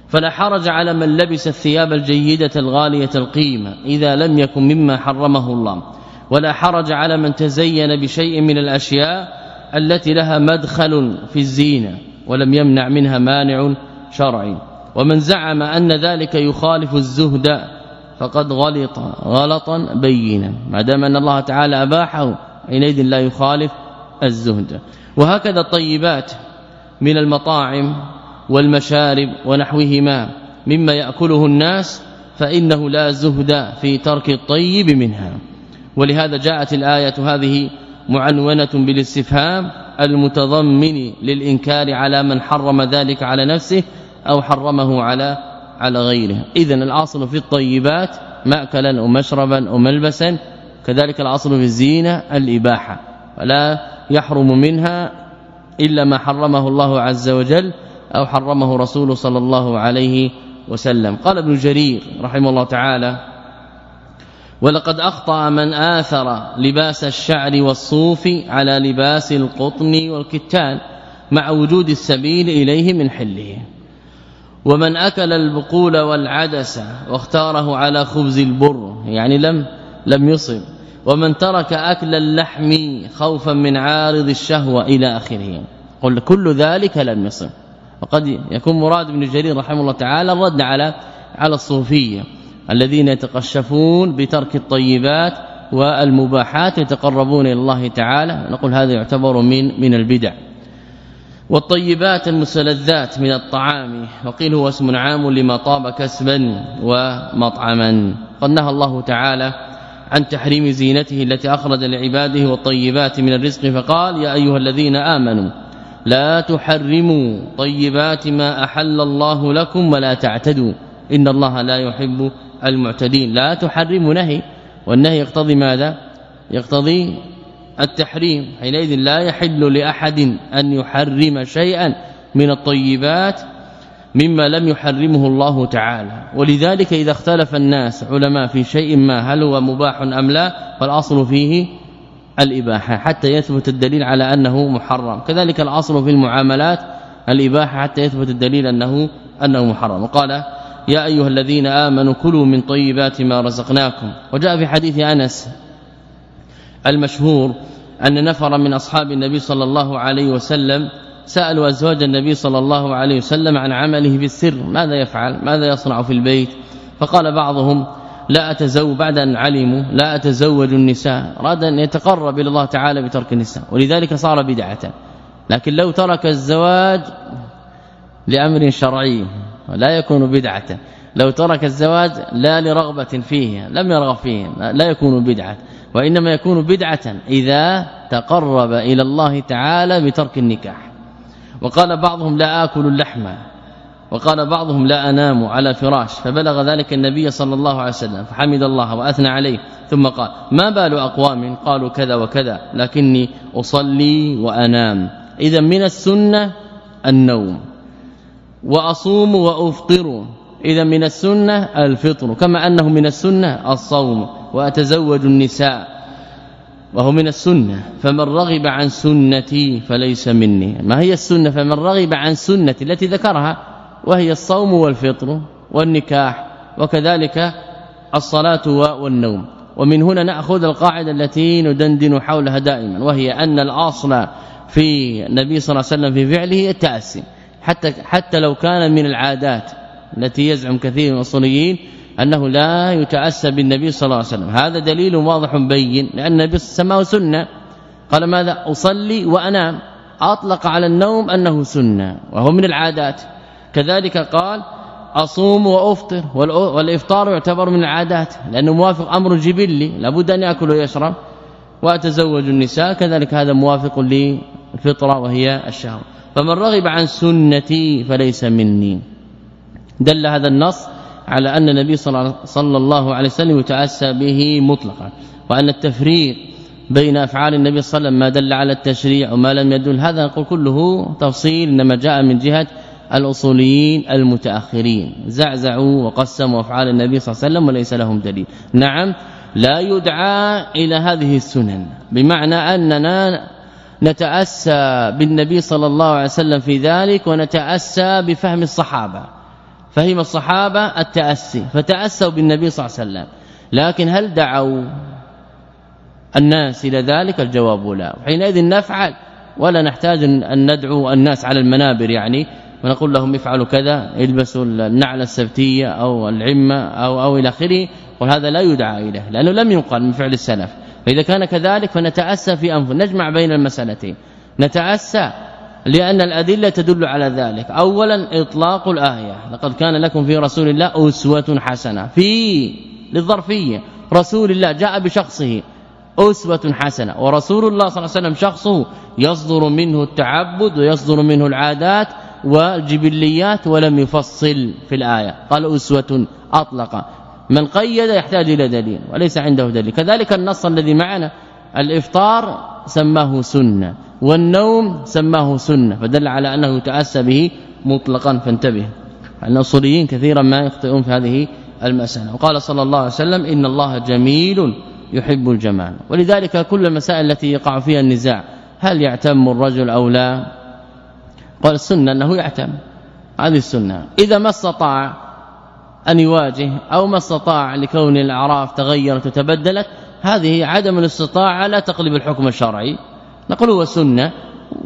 فلا حرج على من لبس الثياب الجيدة الغالية القيمة إذا لم يكن مما حرمه الله. ولا حرج على من تزين بشيء من الأشياء التي لها مدخل في الزينة ولم يمنع منها مانع شرعي. ومن زعم أن ذلك يخالف الزهد فقد غلط غلطا بينا ما دام أن الله تعالى أباحه حينئذ لا يخالف الزهد. وهكذا الطيبات من المطاعم والمشارب ونحوهما مما يأكله الناس فإنه لا زهد في ترك الطيب منها. ولهذا جاءت الآية هذه معنونة بالاستفهام المتضمن للإنكار على من حرم ذلك على نفسه أو حرمه على على غيره. اذا الأصل في الطيبات ماكلا ومشربا وملبسا كذلك الأصل في الزينة الإباحة. ولا يحرم منها إلا ما حرمه الله عز وجل أو حرمه رسول صلى الله عليه وسلم. قال ابن جرير رحمه الله تعالى ولقد أخطأ من آثر لباس الشعر والصوف على لباس القطن والكتان مع وجود السبيل إليه من حله. ومن أكل البقول والعدس واختاره على خبز البر يعني لم لم يصب. ومن ترك أكل اللحم خوفا من عارض الشهوة إلى آخره. قل كل ذلك لم يصب. وقد يكون مراد ابن جرير رحمه الله تعالى الرد على على الصوفية الذين يتقشفون بترك الطيبات والمباحات يتقربون إلى الله تعالى. نقول هذا يعتبر من من البدع. والطيبات المستلذات من الطعام. وقيل هو اسم عام لما طاب كسبا ومطعما. قد نهى الله تعالى عن تحريم زينته التي أخرج لعباده والطيبات من الرزق فقال يا أيها الذين آمنوا لا تحرموا طيبات ما أحل الله لكم ولا تعتدوا. إن الله لا يحب المعتدين. لا تحرموا نهي. والنهي يقتضي ماذا؟ يقتضي التحريم. حينئذ لا يحل لأحد أن يحرم شيئا من الطيبات مما لم يحرمه الله تعالى. ولذلك إذا اختلف الناس علماء في شيء ما هل هو مباح أم لا فالأصل فيه الإباحة حتى يثبت الدليل على أنه محرم. كذلك الأصل في المعاملات الإباحة حتى يثبت الدليل أنه أنه محرم. وقال يا أيها الذين آمنوا كلوا من طيبات ما رزقناكم. وجاء في حديث أنس المشهور أن نفر من أصحاب النبي صلى الله عليه وسلم سألوا أزواج النبي صلى الله عليه وسلم عن عمله بالسر ماذا يفعل؟ ماذا يصنع في البيت؟ فقال بعضهم لا أتزوج بعد أن علموا لا أتزوج النساء أراد أن يتقرب إلى الله تعالى بترك النساء ولذلك صار بدعة. لكن لو ترك الزواج لأمر شرعي لا يكون بدعة. لو ترك الزواج لا لرغبة فيه لم يرغب فيه لا يكون بدعة. وإنما يكون بدعة إذا تقرب إلى الله تعالى بترك النكاح. وقال بعضهم لا آكل اللحم. وقال بعضهم لا أنام على فراش. فبلغ ذلك النبي صلى الله عليه وسلم فحمد الله وأثنى عليه. ثم قال ما بال أقوام؟ قالوا كذا وكذا لكني أصلي وأنام. اذا من السنة النوم. وأصوم وأفطر. إذا من السنة الفطر كما أنه من السنة الصوم وأتزوج النساء وهو من السنة. فمن رغب عن سنتي فليس مني. ما هي السنة؟ فمن رغب عن سنتي التي ذكرها وهي الصوم والفطر والنكاح وكذلك الصلاة والنوم. ومن هنا نأخذ القاعدة التي ندندن حولها دائما وهي أن الأصل في النبي صلى الله عليه وسلم في فعله التأسي. حتى حتى لو كان من العادات التي يزعم كثير من الأصوليين أنه لا يتأسى بالنبي صلى الله عليه وسلم. هذا دليل واضح بين لأن النبي سماه سنة. قال ماذا؟ أصلي وأنام. أطلق على النوم أنه سنة وهو من العادات. كذلك قال أصوم وأفطر والإفطار يعتبر من العادات لأنه موافق أمر جبلي لابد أن يأكل ويشرب وأتزوج النساء. كذلك هذا موافق للفطره وهي الشهر فمن رغب عن سنتي فليس مني. دل هذا النص على أن النبي صلى الله عليه وسلم يتأسى به مطلقا وأن التفريق بين أفعال النبي صلى الله عليه وسلم ما دل على التشريع وما لم يدل. هذا نقول كله تفصيل إنما جاء من جهة الأصوليين المتأخرين. زعزعوا وقسموا أفعال النبي صلى الله عليه وسلم وليس لهم دليل. نعم لا يدعى إلى هذه السنن بمعنى أننا نتأسى بالنبي صلى الله عليه وسلم في ذلك ونتأسى بفهم الصحابة. فهم الصحابة التأسي فتأسوا بالنبي صلى الله عليه وسلم. لكن هل دعوا الناس إلى ذلك؟ الجواب لا. حينئذ نفعل ولا نحتاج أن ندعو الناس على المنابر يعني. ونقول لهم افعلوا كذا البسوا النعل السبتية أو العمة أو أو إلى آخره. وهذا لا يدعى إليه لأنه لم ينقل من فعل السلف. فإذا كان كذلك فنتأسى في انف نجمع بين المسألتين. نتأسى لأن الأدلة تدل على ذلك. اولا إطلاق الآية. لقد كان لكم في رسول الله أسوة حسنة. في للظرفية. رسول الله جاء بشخصه. أسوة حسنة. ورسول الله صلى الله عليه وسلم شخصه. يصدر منه التعبد ويصدر منه العادات وجبليات ولم يفصل في الآية. قال أسوة أطلق. من قيد يحتاج إلى دليل وليس عنده دليل. كذلك النص الذي معنا. الإفطار سماه سنة. والنوم سماه سنة فدل على أنه يتأسى به مطلقا فانتبه. الأصوليين كثيرا ما يخطئون في هذه المسألة. وقال صلى الله عليه وسلم إن الله جميل يحب الجمال. ولذلك كل المسائل التي يقع فيها النزاع هل يعتم الرجل أو لا؟ قال السنة أنه يعتم. هذه السنة. إذا ما استطاع أن يواجه أو ما استطاع لكون الأعراف تغيرت وتبدلت هذه عدم الاستطاعة لا تقلب الحكم الشرعي. نقول هو سنة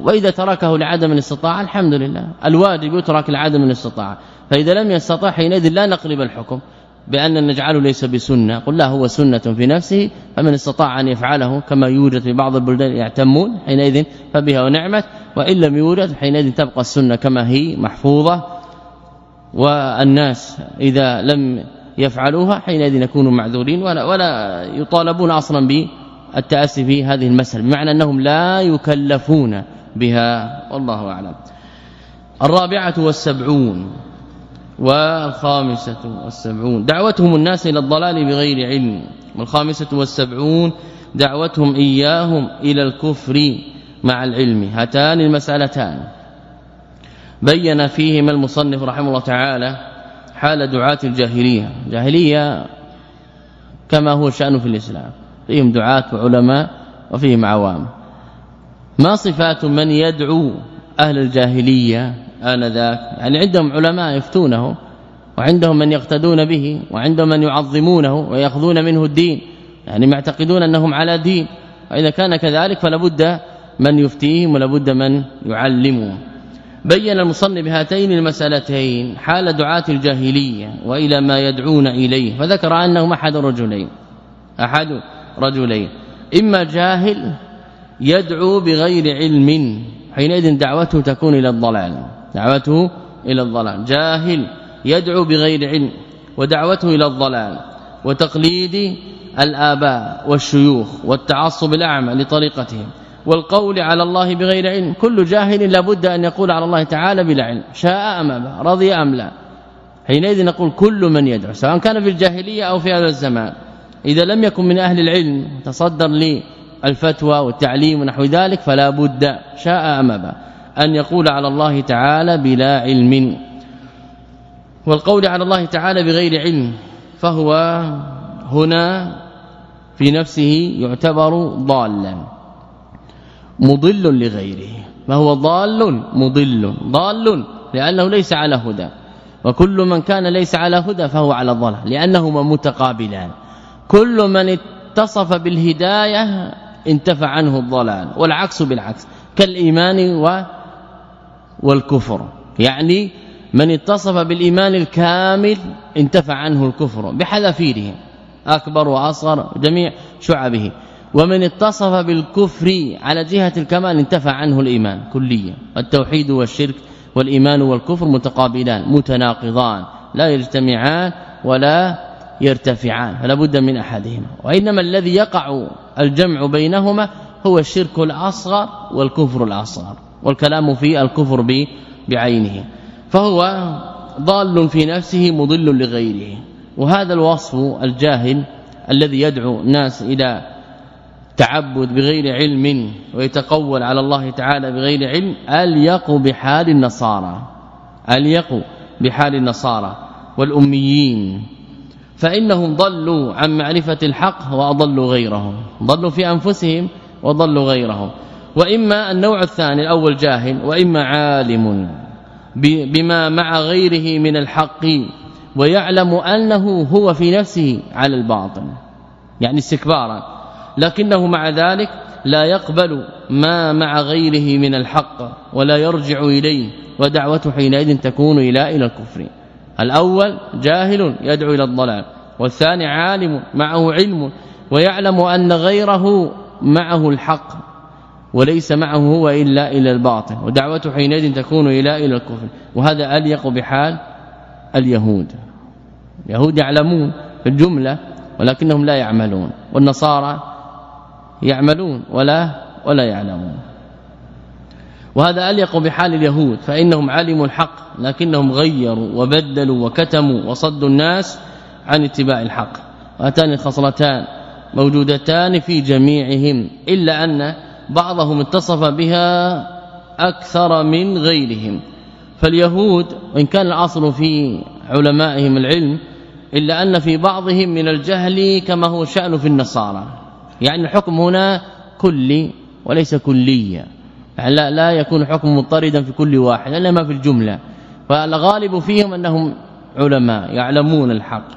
وإذا تركه لعدم الاستطاعة الحمد لله. الواجب يترك لعدم الاستطاعة. فإذا لم يستطع حينئذ لا نقلب الحكم بأن نجعله ليس بسنة. قل لا هو سنة في نفسه فمن استطاع أن يفعله كما يوجد في بعض البلدان يعتمون حينئذ فبها ونعمت. وإن لم يوجد حينئذ تبقى السنة كما هي محفوظة. والناس إذا لم يفعلوها حينئذ يكونوا معذورين ولا ولا يطالبون أصلا بالتاسي في هذه المسألة بمعنى أنهم لا يكلفون بها والله أعلم. الرابعة والسبعون والخامسة والسبعون دعوتهم الناس إلى الضلال بغير علم. والخامسة والسبعون دعوتهم إياهم إلى الكفر مع العلم هاتان المسألتان. بين فيهما المصنف رحمه الله تعالى حال دعاة الجاهلية. جاهلية كما هو شأنه في الإسلام. فيهم دعاة وعلماء وفيهم عوام. ما صفات من يدعو أهل الجاهلية آنذاك؟ يعني عندهم علماء يفتونه وعندهم من يقتدون به وعندهم من يعظمونه ويأخذون منه الدين. يعني معتقدون أنهم على دين. وإذا كان كذلك فلا بد من يفتيهم ولا بد من يعلمهم. بين المصنف هاتين المسألتين حال دعاة الجاهلية وإلى ما يدعون إليه. فذكر أنهم أحد رجلين أحد رجلين. إما جاهل يدعو بغير علم حينئذ دعوته تكون إلى الضلال. دعوته إلى الضلال. جاهل يدعو بغير علم ودعوته إلى الضلال. وتقليد الآباء والشيوخ والتعصب الأعمى لطريقتهم. والقول على الله بغير علم. كل جاهل لابد أن يقول على الله تعالى بلا علم. شاء أم أبى رضي أم لا. حينئذ نقول كل من يدعو سواء كان في الجاهلية أو في هذا الزمان. إذا لم يكن من أهل العلم تصدر للفتوى والتعليم ونحو ذلك فلا بد شاء أم أبى أن يقول على الله تعالى بلا علم. والقول على الله تعالى بغير علم فهو هنا في نفسه يعتبر ضالا مضل لغيره فهو ضال مضل ضال لأنه ليس على هدى وكل من كان ليس على هدى فهو على ضلال لأنهما متقابلان. كل من اتصف بالهداية انتفع عنه الضلال والعكس بالعكس كالإيمان و والكفر. يعني من اتصف بالإيمان الكامل انتفع عنه الكفر بحذافيره أكبر وأصغر جميع شعبه. ومن اتصف بالكفر على جهة الكمال انتفع عنه الإيمان كليا. التوحيد والشرك والإيمان والكفر متقابلان متناقضان لا يجتمعان ولا يرتفعان فلا بد من أحدهما. وإنما الذي يقع الجمع بينهما هو الشرك الأصغر والكفر الأصغر والكلام في الكفر بعينه. فهو ضال في نفسه مضل لغيره. وهذا الوصف الجاهل الذي يدعو الناس إلى تعبد بغير علم ويتقول على الله تعالى بغير علم اليق بحال النصارى؟ اليق بحال النصارى والأميين. فإنهم ضلوا عن معرفة الحق وأضلوا غيرهم. ضلوا في أنفسهم وضلوا غيرهم. وإما النوع الثاني الأول جاهل وإما عالم بما مع غيره من الحق ويعلم أنه هو في نفسه على الباطل يعني استكبارا. لكنه مع ذلك لا يقبل ما مع غيره من الحق ولا يرجع إليه ودعوته حينئذ تكون إلى إلى الكفر. الأول جاهل يدعو إلى الضلال والثاني عالم معه علم ويعلم أن غيره معه الحق وليس معه هو إلا إلى الباطل ودعوته حينئذ تكون إلى إلى الكفر وهذا أليق بحال اليهود. اليهود يعلمون في الجملة ولكنهم لا يعملون والنصارى يعملون ولا ولا يعلمون. وهذا أليق بحال اليهود فإنهم علموا الحق لكنهم غيروا وبدلوا وكتموا وصدوا الناس عن اتباع الحق. هاتان الخصلتان موجودتان في جميعهم إلا أن بعضهم اتصف بها أكثر من غيرهم. فاليهود وإن كان الأصل في علمائهم العلم إلا أن في بعضهم من الجهل كما هو شأن في النصارى. يعني الحكم هنا كلي وليس كليا. لا, لا يكون حكم مضطردا في كل واحد انما في الجملة. فالغالب فيهم أنهم علماء يعلمون الحق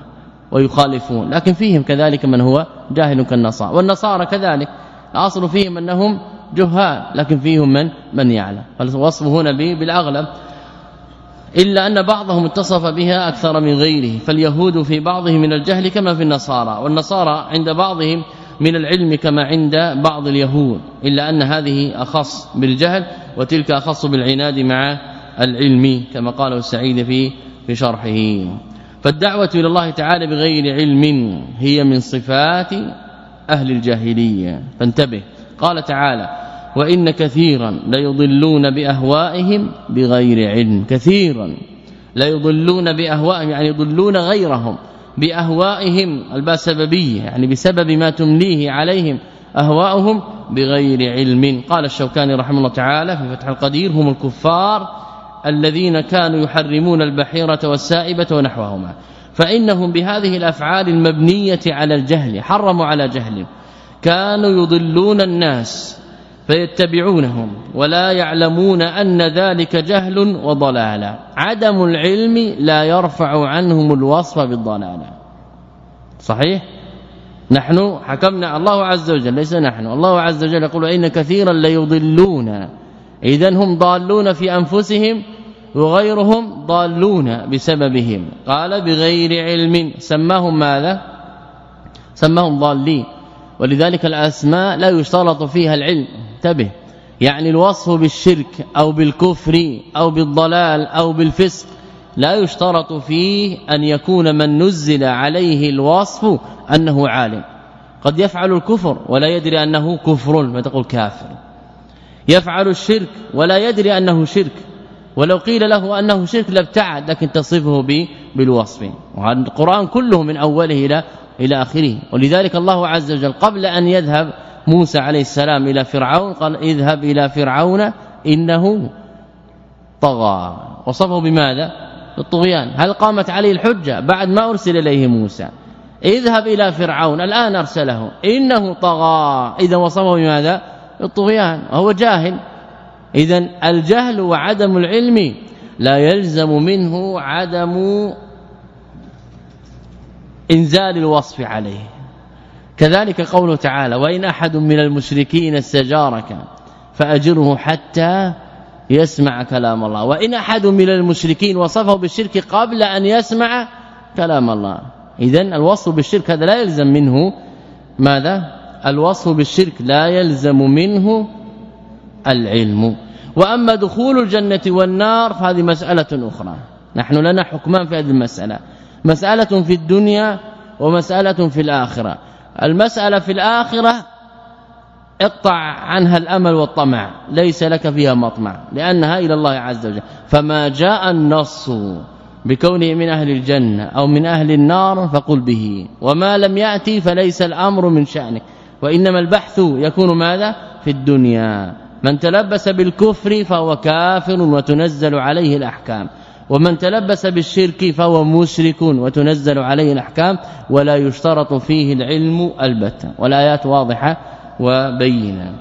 ويخالفون لكن فيهم كذلك من هو جاهل كالنصارى. والنصارى كذلك الأصل فيهم أنهم جهال لكن فيهم من من يعلم. فالوصف هنا بالأغلب إلا أن بعضهم اتصف بها أكثر من غيره. فاليهود في بعضهم من الجهل كما في النصارى. والنصارى عند بعضهم من العلم كما عند بعض اليهود إلا أن هذه أخص بالجهل وتلك أخص بالعناد مع العلم كما قاله السعيد في في شرحه. فالدعوة إلى الله تعالى بغير علم هي من صفات أهل الجاهلية. فانتبه قال تعالى وإن كثيرا ليضلون بأهوائهم بغير علم. كثيرا لا يضلون بأهوائهم يعني يضلون غيرهم. بأهوائهم الباء سببيه يعني بسبب ما تمليه عليهم أهواؤهم بغير علم. قال الشوكاني رحمه الله تعالى في فتح القدير هم الكفار الذين كانوا يحرمون البحيرة والسائبة ونحوهما. فإنهم بهذه الأفعال المبنية على الجهل حرموا على جهل. كانوا يضلون الناس. فيتبعونهم ولا يعلمون أن ذلك جهل وضلال. عدم العلم لا يرفع عنهم الوصف بالضلال. صحيح؟ نحن حكمنا الله عز وجل ليس نحن. الله عز وجل يقول إن كثيرا ليضلون. اذا هم ضالون في أنفسهم وغيرهم ضالون بسببهم. قال بغير علم. سماهم ماذا؟ سماهم ضالين. ولذلك الأسماء لا يشترط فيها العلم. انتبه. يعني الوصف بالشرك أو بالكفر أو بالضلال أو بالفسق لا يشترط فيه أن يكون من نزل عليه الوصف أنه عالم. قد يفعل الكفر ولا يدري أنه كفر فتقول كافر. يفعل الشرك ولا يدري أنه شرك. ولو قيل له أنه شرك لابتعد لكن تصفه بالوصف. وهذا القرآن كله من أوله إلى إلى آخره. ولذلك الله عز وجل قبل أن يذهب موسى عليه السلام إلى فرعون قال اذهب إلى فرعون إنه طغى. وصفه بماذا؟ بالطغيان. هل قامت عليه الحجة بعد ما أرسل إليه موسى؟ اذهب إلى فرعون الآن أرسله. إنه طغى. إذا وصفه بماذا؟ بالطغيان. وهو جاهل. اذا الجهل وعدم العلم لا يلزم منه عدم إنزال الوصف عليه. كذلك قوله تعالى وإن أحد من المشركين استجارك فأجره حتى يسمع كلام الله. وإن أحد من المشركين وصفه بالشرك قبل أن يسمع كلام الله. اذا الوصف بالشرك هذا لا يلزم منه ماذا؟ الوصف بالشرك لا يلزم منه العلم. وأما دخول الجنة والنار فهذه مسألة أخرى. نحن لنا حكمان في هذه المسألة. مسألة في الدنيا ومسألة في الآخرة. المسألة في الآخرة اقطع عنها الأمل والطمع ليس لك فيها مطمع لأنها إلى الله عز وجل. فما جاء النص بكونه من أهل الجنة أو من أهل النار فقل به وما لم يأتي فليس الأمر من شأنك. وإنما البحث يكون ماذا؟ في الدنيا. من تلبس بالكفر فهو كافر وتنزل عليه الأحكام. ومن تلبس بالشرك فهو مشرك وتنزل عليه الأحكام ولا يشترط فيه العلم البتة. والآيات واضحة وبينة.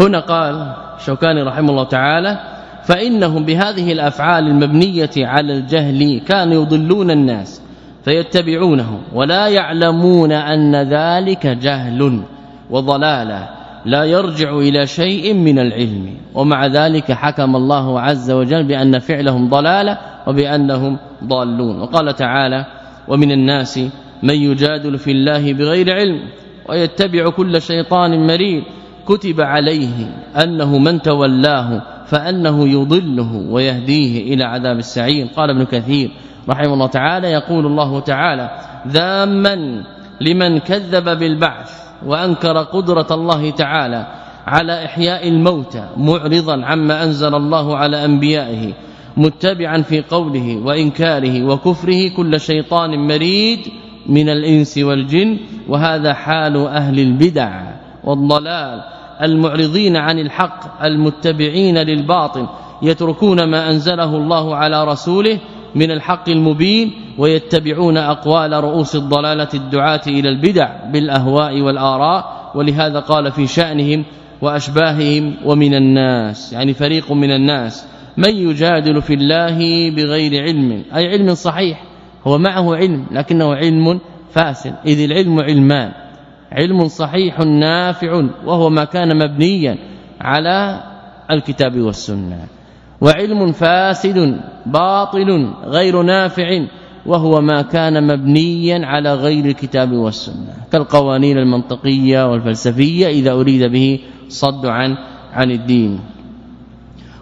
هنا قال شوكاني رحمه الله تعالى فإنهم بهذه الأفعال المبنية على الجهل كانوا يضلون الناس فيتبعونه ولا يعلمون أن ذلك جهل وضلالة. لا يرجع إلى شيء من العلم. ومع ذلك حكم الله عز وجل بأن فعلهم ضلالة وبأنهم ضالون. وقال تعالى ومن الناس من يجادل في الله بغير علم ويتبع كل شيطان مريد. كتب عليه أنه من تولاه فأنه يضله ويهديه إلى عذاب السعير. قال ابن كثير رحمه الله تعالى يقول الله تعالى ذاما لمن كذب بالبعث وأنكر قدرة الله تعالى على إحياء الموتى معرضا عما أنزل الله على أنبيائه متبعا في قوله وإنكاره وكفره كل شيطان مريد من الإنس والجن وهذا حال أهل البدع والضلال. المعرضين عن الحق المتبعين للباطل يتركون ما أنزله الله على رسوله من الحق المبين ويتبعون أقوال رؤوس الضلالة الدعاة إلى البدع بالأهواء والآراء ولهذا قال في شأنهم وأشباههم ومن الناس يعني فريق من الناس من يجادل في الله بغير علم؟ أي علم صحيح هو معه علم لكنه علم فاسد إذ العلم علمان علم صحيح نافع وهو ما كان مبنيا على الكتاب والسنة وعلم فاسد باطل غير نافع وهو ما كان مبنيا على غير الكتاب والسنة كالقوانين المنطقية والفلسفية إذا أريد به صد عن عن الدين.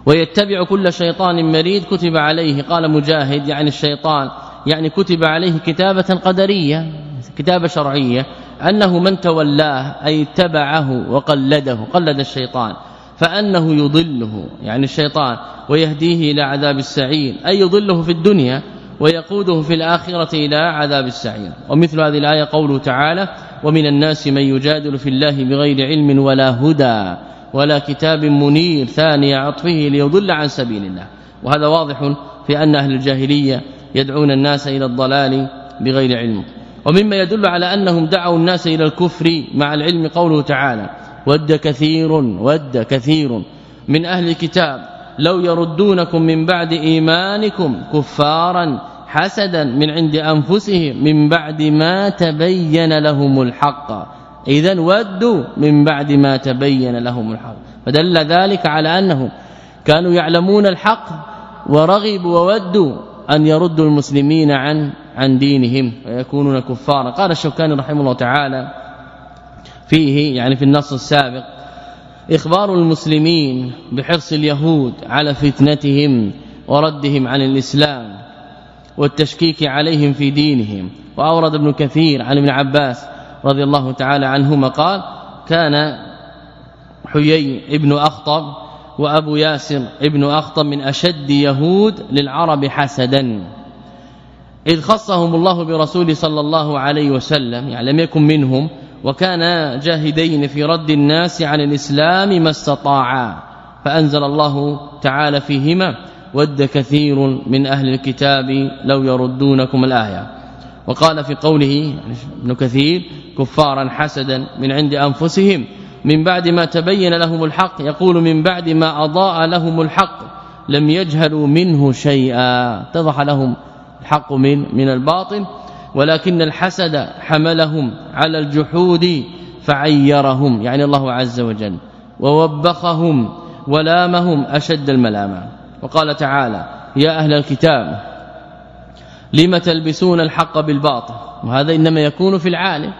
ويتبع كل شيطان مريد كتب عليه قال مجاهد يعني الشيطان يعني كتب عليه كتابة قدرية كتابة شرعية أنه من تولاه أي اتبعه وقلده قلد الشيطان فأنه يضله يعني الشيطان ويهديه إلى عذاب السعير أي يضله في الدنيا ويقوده في الآخرة إلى عذاب السعير. ومثل هذه الآية قوله تعالى ومن الناس من يجادل في الله بغير علم ولا هدى ولا كتاب منير ثاني عطفه ليضل عن سبيل الله. وهذا واضح في أن أهل الجاهلية يدعون الناس إلى الضلال بغير علم. ومما يدل على أنهم دعوا الناس إلى الكفر مع العلم قوله تعالى ود كثير ود كثير من أهل الكتاب لو يردونكم من بعد إيمانكم كفارا حسدا من عند أنفسهم من بعد ما تبين لهم الحق. اذا ودوا من بعد ما تبين لهم الحق. فدل ذلك على أنهم كانوا يعلمون الحق ورغبوا وودوا أن يردوا المسلمين عن عن دينهم ويكونون كفارا. قال الشوكاني رحمه الله تعالى فيه يعني في النص السابق إخبار المسلمين بحرص اليهود على فتنتهم وردهم عن الإسلام. والتشكيك عليهم في دينهم. وأورد ابن كثير عن ابن عباس رضي الله تعالى عنهما قال كان حيي ابن أخطب وأبو ياسر ابن أخطب من أشد يهود للعرب حسدا. إذ خصهم الله برسول صلى الله عليه وسلم يعني لم يكن منهم وكان جاهدين في رد الناس عن الإسلام ما استطاعا. فأنزل الله تعالى فيهما ود كثير من أهل الكتاب لو يردونكم الآية. وقال في قوله يعني ابن كثير كفارا حسدا من عند أنفسهم من بعد ما تبين لهم الحق يقول من بعد ما أضاء لهم الحق لم يجهلوا منه شيئا. اتضح لهم الحق من من الباطل ولكن الحسد حملهم على الجحود فعيرهم يعني الله عز وجل ووبخهم ولامهم أشد الملامة. وقال تعالى يا أهل الكتاب لم تلبسون الحق بالباطل؟ وهذا إنما يكون في العالم.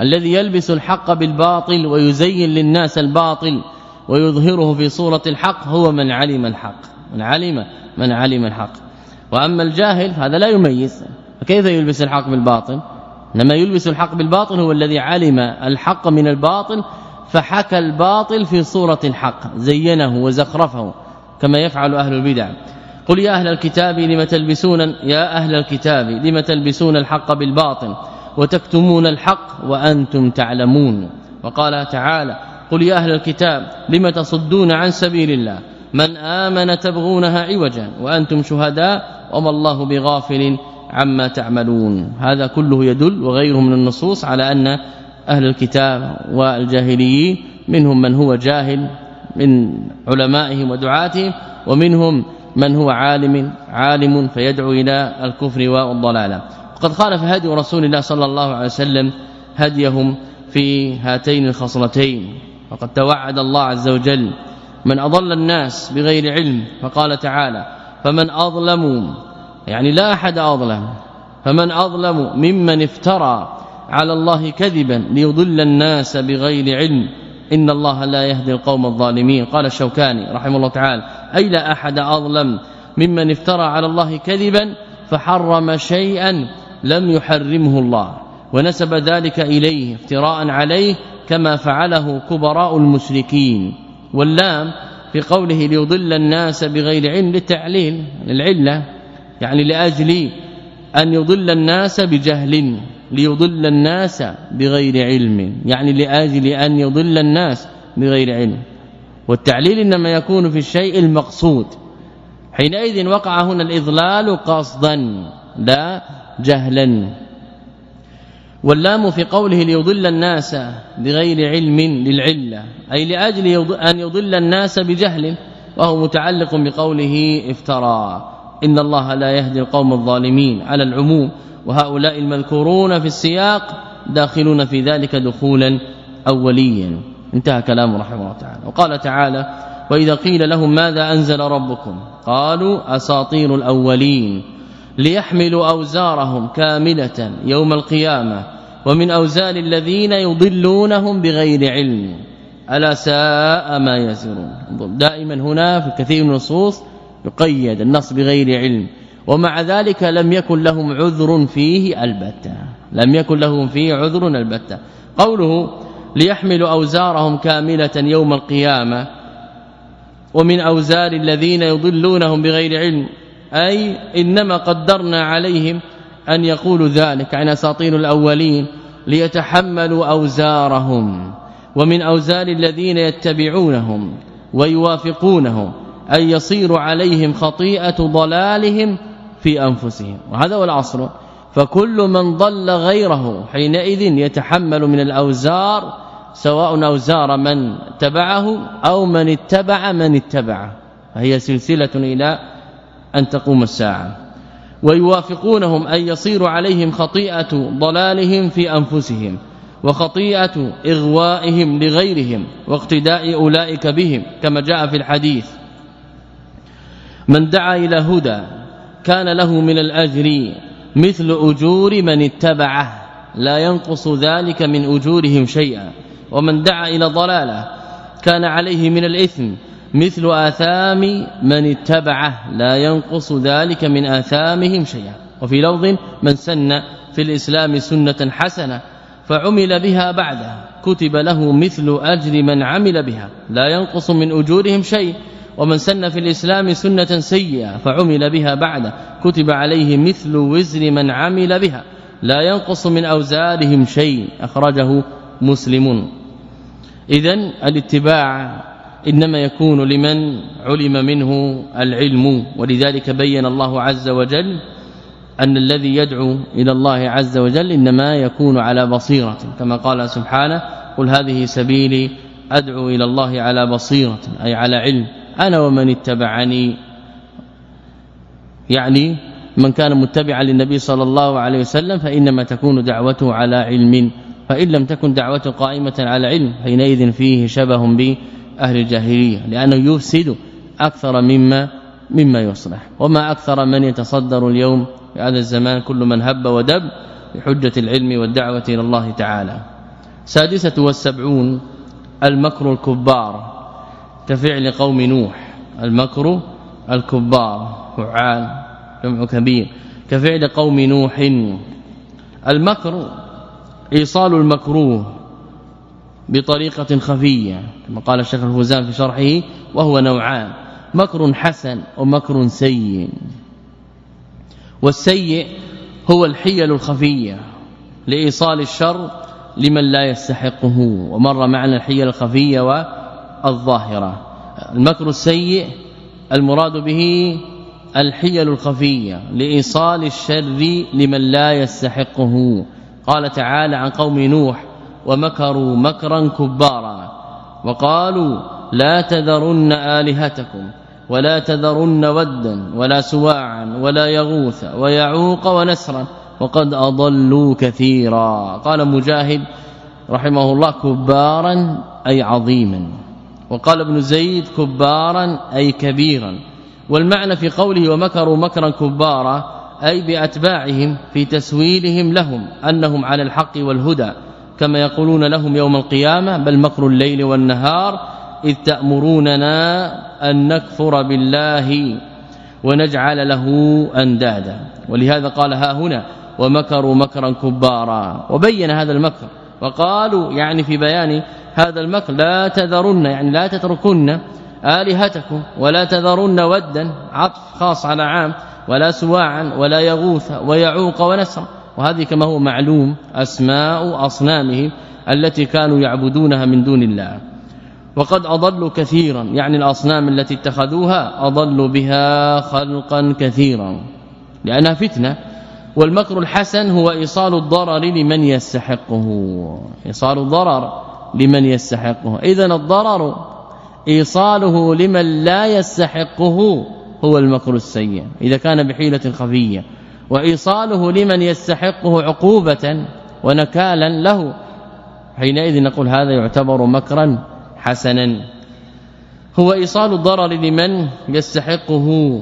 الذي يلبس الحق بالباطل ويزين للناس الباطل ويظهره في صورة الحق هو من علم الحق. من علم من علم الحق. وأما الجاهل هذا لا يميز. كيف يلبس الحق بالباطل؟ لما يلبس الحق بالباطل هو الذي علم الحق من الباطل فحكى الباطل في صورة الحق زينه وزخرفه. كما يفعل أهل البدع. قل يا أهل الكتاب لم تلبسون يا أهل الكتاب لم تلبسون الحق بالباطل وتكتمون الحق وأنتم تعلمون. وقال تعالى قل يا أهل الكتاب لم تصدون عن سبيل الله؟ من آمن تبغونها عوجا وأنتم شهداء وما الله بغافل عما تعملون. هذا كله يدل وغيره من النصوص على أن أهل الكتاب والجاهليين منهم من هو جاهل من علمائهم ودعاتهم ومنهم من هو عالم عالم فيدعو إلى الكفر والضلاله وقد خالف هدي رسول الله صلى الله عليه وسلم هديهم في هاتين الخصلتين. وقد توعد الله عز وجل من أضل الناس بغير علم فقال تعالى فمن أظلم يعني لا أحد أظلم فمن أظلم ممن افترى على الله كذبا ليضل الناس بغير علم إن الله لا يهدي القوم الظالمين. قال الشوكاني رحمه الله تعالى أي لا أحد أظلم ممن افترى على الله كذبا فحرم شيئا لم يحرمه الله. ونسب ذلك إليه افتراء عليه كما فعله كبراء المشركين. واللام في قوله ليضل الناس بغير علم للتعليل العله يعني لاجل أن يضل الناس بجهل. ليضل الناس بغير علم. يعني لآجل أن يضل الناس بغير علم. والتعليل إنما يكون في الشيء المقصود. حينئذ وقع هنا الإضلال قصدا لا جهلا. واللام في قوله ليضل الناس بغير علم للعلة. أي لآجل أن يضل الناس بجهل وهو متعلق بقوله افترى. إن الله لا يهدي القوم الظالمين على العموم. وهؤلاء المذكورون في السياق داخلون في ذلك دخولا اوليا. انتهى كلامه رحمه الله تعالى. وقال تعالى وإذا قيل لهم ماذا أنزل ربكم؟ قالوا أساطير الأولين ليحملوا أوزارهم كاملة يوم القيامة ومن اوزار الذين يضلونهم بغير علم. ألا ساء ما يزرون. دائما هنا في كثير من النصوص يقيد النص بغير علم. ومع ذلك لم يكن لهم عذر فيه البتة. لم يكن لهم فيه عذر البتة. قوله ليحملوا أوزارهم كاملة يوم القيامة ومن أوزار الذين يضلونهم بغير علم أي إنما قدرنا عليهم أن يقولوا ذلك عن أساطير الأولين ليتحملوا أوزارهم. ومن أوزار الذين يتبعونهم ويوافقونهم أن يصير عليهم خطيئة ضلالهم في أنفسهم. وهذا هو العصر. فكل من ضل غيره حينئذ يتحمل من الأوزار سواء أوزار من تبعه أو من اتبع من اتبعه. فهي سلسلة إلى أن تقوم الساعة. ويوافقونهم أن يصير عليهم خطيئة ضلالهم في أنفسهم وخطيئة إغوائهم لغيرهم واقتداء أولئك بهم كما جاء في الحديث من دعا إلى هدى كان له من الأجر مثل أجور من اتبعه لا ينقص ذلك من أجورهم شيئا. ومن دعا إلى ضلاله كان عليه من الإثم مثل آثام من اتبعه لا ينقص ذلك من آثامهم شيئا. وفي لفظ من سن في الإسلام سنة حسنة فعمل بها بعده كتب له مثل أجر من عمل بها لا ينقص من أجورهم شيء. ومن سن في الإسلام سنة سيئة فعمل بها بعده كتب عليه مثل وزر من عمل بها لا ينقص من أوزارهم شيء أخرجه مسلم. اذا الاتباع إنما يكون لمن علم منه العلم ولذلك بين الله عز وجل أن الذي يدعو إلى الله عز وجل إنما يكون على بصيرة كما قال سبحانه قل هذه سبيلي أدعو إلى الله على بصيرة أي على علم. أنا ومن اتبعني يعني من كان متبعا للنبي صلى الله عليه وسلم فإنما تكون دعوته على علم. فإن لم تكن دعوته قائمة على علم حينئذ فيه شبه بأهل الجاهلية لأنه يفسد أكثر مما مما يصلح. وما أكثر من يتصدر اليوم في هذا الزمان كل من هب ودب بحجة العلم والدعوة إلى الله تعالى. سادسة والسبعون المكر الكبار. كفعل قوم نوح المكر الكبار فعال جمع كبير. كفعل قوم نوح المكر إيصال المكروه بطريقة خفية كما قال الشيخ الفوزان في شرحه وهو نوعان مكر حسن ومكر سيء. والسيء هو الحيل الخفية لإيصال الشر لمن لا يستحقه. ومر معنا الحيل الخفية والظاهرة المكر السيء المراد به الحيل الخفية لإيصال الشر لمن لا يستحقه. قال تعالى عن قوم نوح ومكروا مكرا كبارا. وقالوا لا تذرن آلهتكم ولا تذرن ودا ولا سواعا ولا يغوث ويعوق ونسرا. وقد أضلوا كثيرا. قال مجاهد رحمه الله كبارا أي عظيما. وقال ابن زيد كبارا أي كبيرا والمعنى في قوله ومكروا مكرا كبارا أي بأتباعهم في تسويلهم لهم أنهم على الحق والهدى كما يقولون لهم يوم القيامة بل مكر الليل والنهار إذ تأمروننا أن نكفر بالله ونجعل له أندادا. ولهذا قال ها هنا ومكروا مكرا كبارا وبين هذا المكر وقالوا يعني في بيان هذا المكر لا تذرن يعني لا تتركن آلهتكم ولا تذرن ودا عطف خاص على عام ولا سواعا ولا يغوث ويعوق ونسر. وهذه كما هو معلوم أسماء أصنامهم التي كانوا يعبدونها من دون الله. وقد أضلوا كثيرا يعني الأصنام التي اتخذوها اضلوا بها خلقا كثيرا لأنها فتنة. والمكر الحسن هو إيصال الضرر لمن يستحقه. إيصال الضرر. لمن يستحقه. اذا الضرر إيصاله لمن لا يستحقه هو المكر السيء إذا كان بحيلة خفية. وإيصاله لمن يستحقه عقوبة ونكالا له. حينئذ نقول هذا يعتبر مكرا حسنا. هو إيصال الضرر لمن يستحقه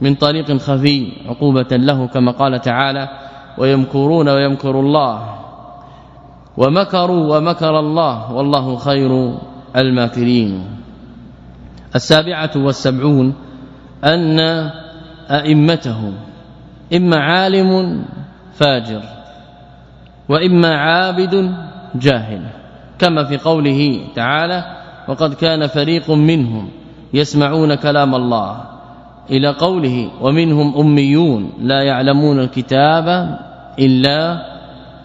من طريق خفي عقوبة له كما قال تعالى ويمكرون ويمكر الله ومكروا ومكر الله والله خير الماكرين. السابعة والسبعون أن أئمتهم إما عالم فاجر وإما عابد جاهل كما في قوله تعالى وقد كان فريق منهم يسمعون كلام الله إلى قوله ومنهم أميون لا يعلمون الكتاب إلا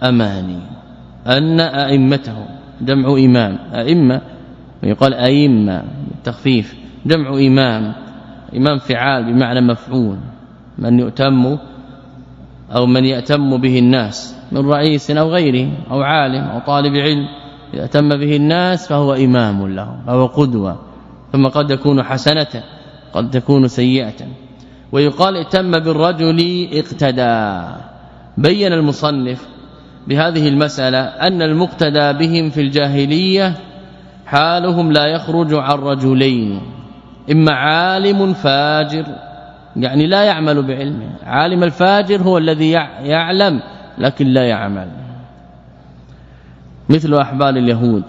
أماني. أن أئمتهم جمع إمام. أئمة يقال أئمة بالتخفيف. جمع إمام. إمام فعال بمعنى مفعول. من يؤتم أو من يأتم به الناس من رئيس أو غيره أو عالم أو طالب علم يأتم به الناس فهو إمام له فهو قدوة. ثم قد يكون حسنة قد تكون سيئة. ويقال اتم بالرجل اقتدى. بين المصنف بهذه المسألة أن المقتدى بهم في الجاهلية حالهم لا يخرج عن رجلين إما عالم فاجر يعني لا يعمل بعلمه عالم الفاجر هو الذي يعلم لكن لا يعمل. مثل أحبال اليهود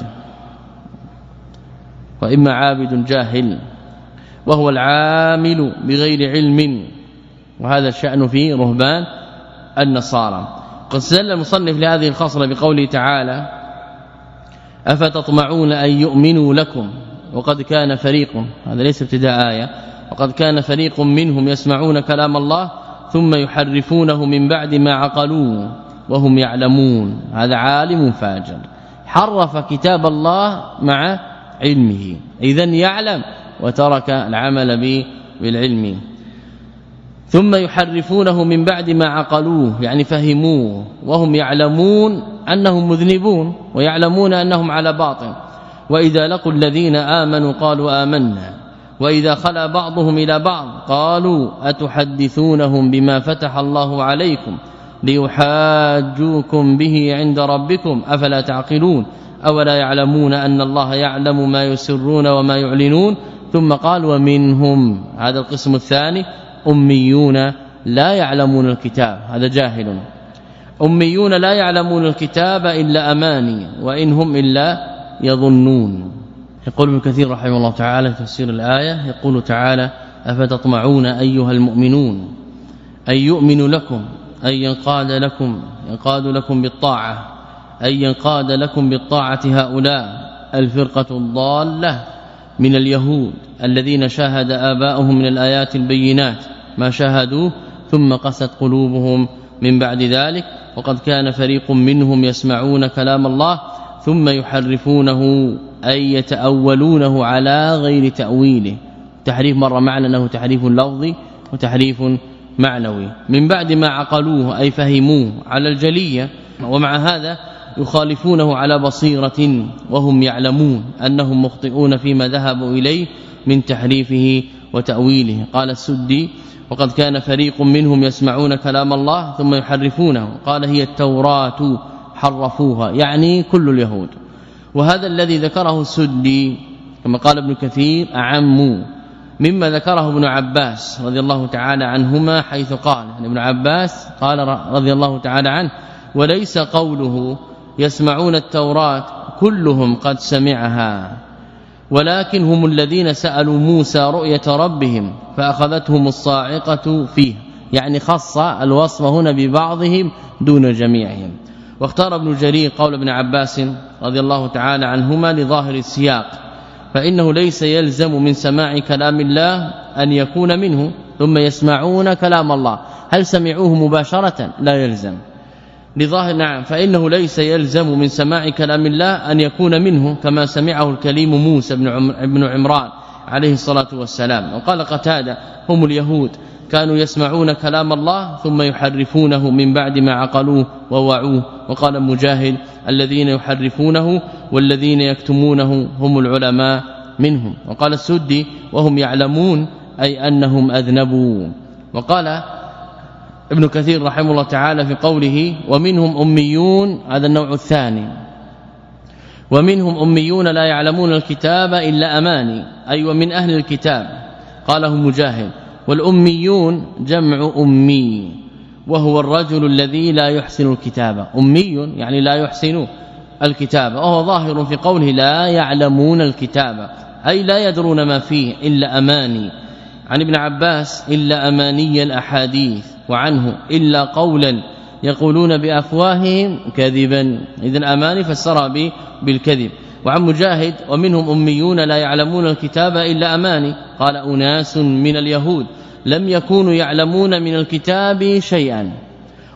وإما عابد جاهل وهو العامل بغير علم وهذا الشأن في رهبان النصارى. قد سل المصنف لهذه الخصله بقوله تعالى أفتطمعون أن يؤمنوا لكم؟ وقد كان فريق هذا ليس ابتداء آية وقد كان فريق منهم يسمعون كلام الله ثم يحرفونه من بعد ما عقلوه وهم يعلمون. هذا عالم فاجر. حرف كتاب الله مع علمه. اذا يعلم وترك العمل به بالعلم. ثم يحرفونه من بعد ما عقلوه يعني فهموه وهم يعلمون أنهم مذنبون ويعلمون أنهم على باطل. وإذا لقوا الذين آمنوا قالوا آمنا. وإذا خلا بعضهم إلى بعض قالوا أتحدثونهم بما فتح الله عليكم ليحاجوكم به عند ربكم؟ أفلا تعقلون؟ أولا يعلمون أن الله يعلم ما يسرون وما يعلنون؟ ثم قال ومنهم هذا القسم الثاني أميون لا يعلمون الكتاب. هذا جاهل. أميون لا يعلمون الكتاب إلا أماني وإن هم إلا يظنون. يقول ابن كثير رحمه الله تعالى في تفسير الآية يقول تعالى أفتطمعون أيها المؤمنون أن يؤمنوا لكم أن ينقاد لكم ينقاد لكم بالطاعة أن ينقاد لكم بالطاعة هؤلاء الفرقة الضالة. من اليهود الذين شاهد آباؤهم من الآيات البينات ما شاهدوه ثم قست قلوبهم من بعد ذلك وقد كان فريق منهم يسمعون كلام الله ثم يحرفونه أي يتأولونه على غير تأويله. تحريف مر معنا أنه تحريف لفظي وتحريف معنوي. من بعد ما عقلوه أي فهموه على الجلية ومع هذا يخالفونه على بصيرة وهم يعلمون أنهم مخطئون فيما ذهبوا إليه من تحريفه وتأويله. قال السدي وقد كان فريق منهم يسمعون كلام الله ثم يحرفونه. قال هي التوراة حرفوها. يعني كل اليهود. وهذا الذي ذكره السدي كما قال ابن كثير أعم مما ذكره ابن عباس رضي الله تعالى عنهما حيث قال يعني ابن عباس قال رضي الله تعالى عنه وليس قوله يسمعون التوراة كلهم قد سمعها. ولكن هم الذين سألوا موسى رؤية ربهم فأخذتهم الصاعقة فيه يعني خص الوصف هنا ببعضهم دون جميعهم. واختار ابن جرير قول ابن عباس رضي الله تعالى عنهما لظاهر السياق فإنه ليس يلزم من سماع كلام الله أن يكون منه ثم يسمعون كلام الله. هل سمعوه مباشرة؟ لا يلزم. لظاهر نعم فإنه ليس يلزم من سماع كلام الله أن يكون منه كما سمعه الكليم موسى بن ابن عمران عليه الصلاة والسلام. وقال قتادة هم اليهود كانوا يسمعون كلام الله ثم يحرفونه من بعد ما عقلوه ووعوه. وقال مجاهد الذين يحرفونه والذين يكتمونه هم العلماء منهم. وقال السدي وهم يعلمون أي أنهم أذنبوا وقال ابن كثير رحمه الله تعالى في قوله ومنهم أميون هذا النوع الثاني. ومنهم أميون لا يعلمون الكتاب إلا أماني أي ومن أهل الكتاب. قاله مجاهد. والأميون جمع أمي وهو الرجل الذي لا يحسن الكتابة أمي يعني لا يحسن الكتابة وهو ظاهر في قوله لا يعلمون الكتابة أي لا يدرون ما فيه إلا أماني. عن ابن عباس إلا أماني الأحاديث. وعنه إلا قولا يقولون بأفواههم كذبا. اذا أماني فسرها بالكذب. وعن مجاهد ومنهم أميون لا يعلمون الكتاب إلا أماني. قال أناس من اليهود لم يكونوا يعلمون من الكتاب شيئا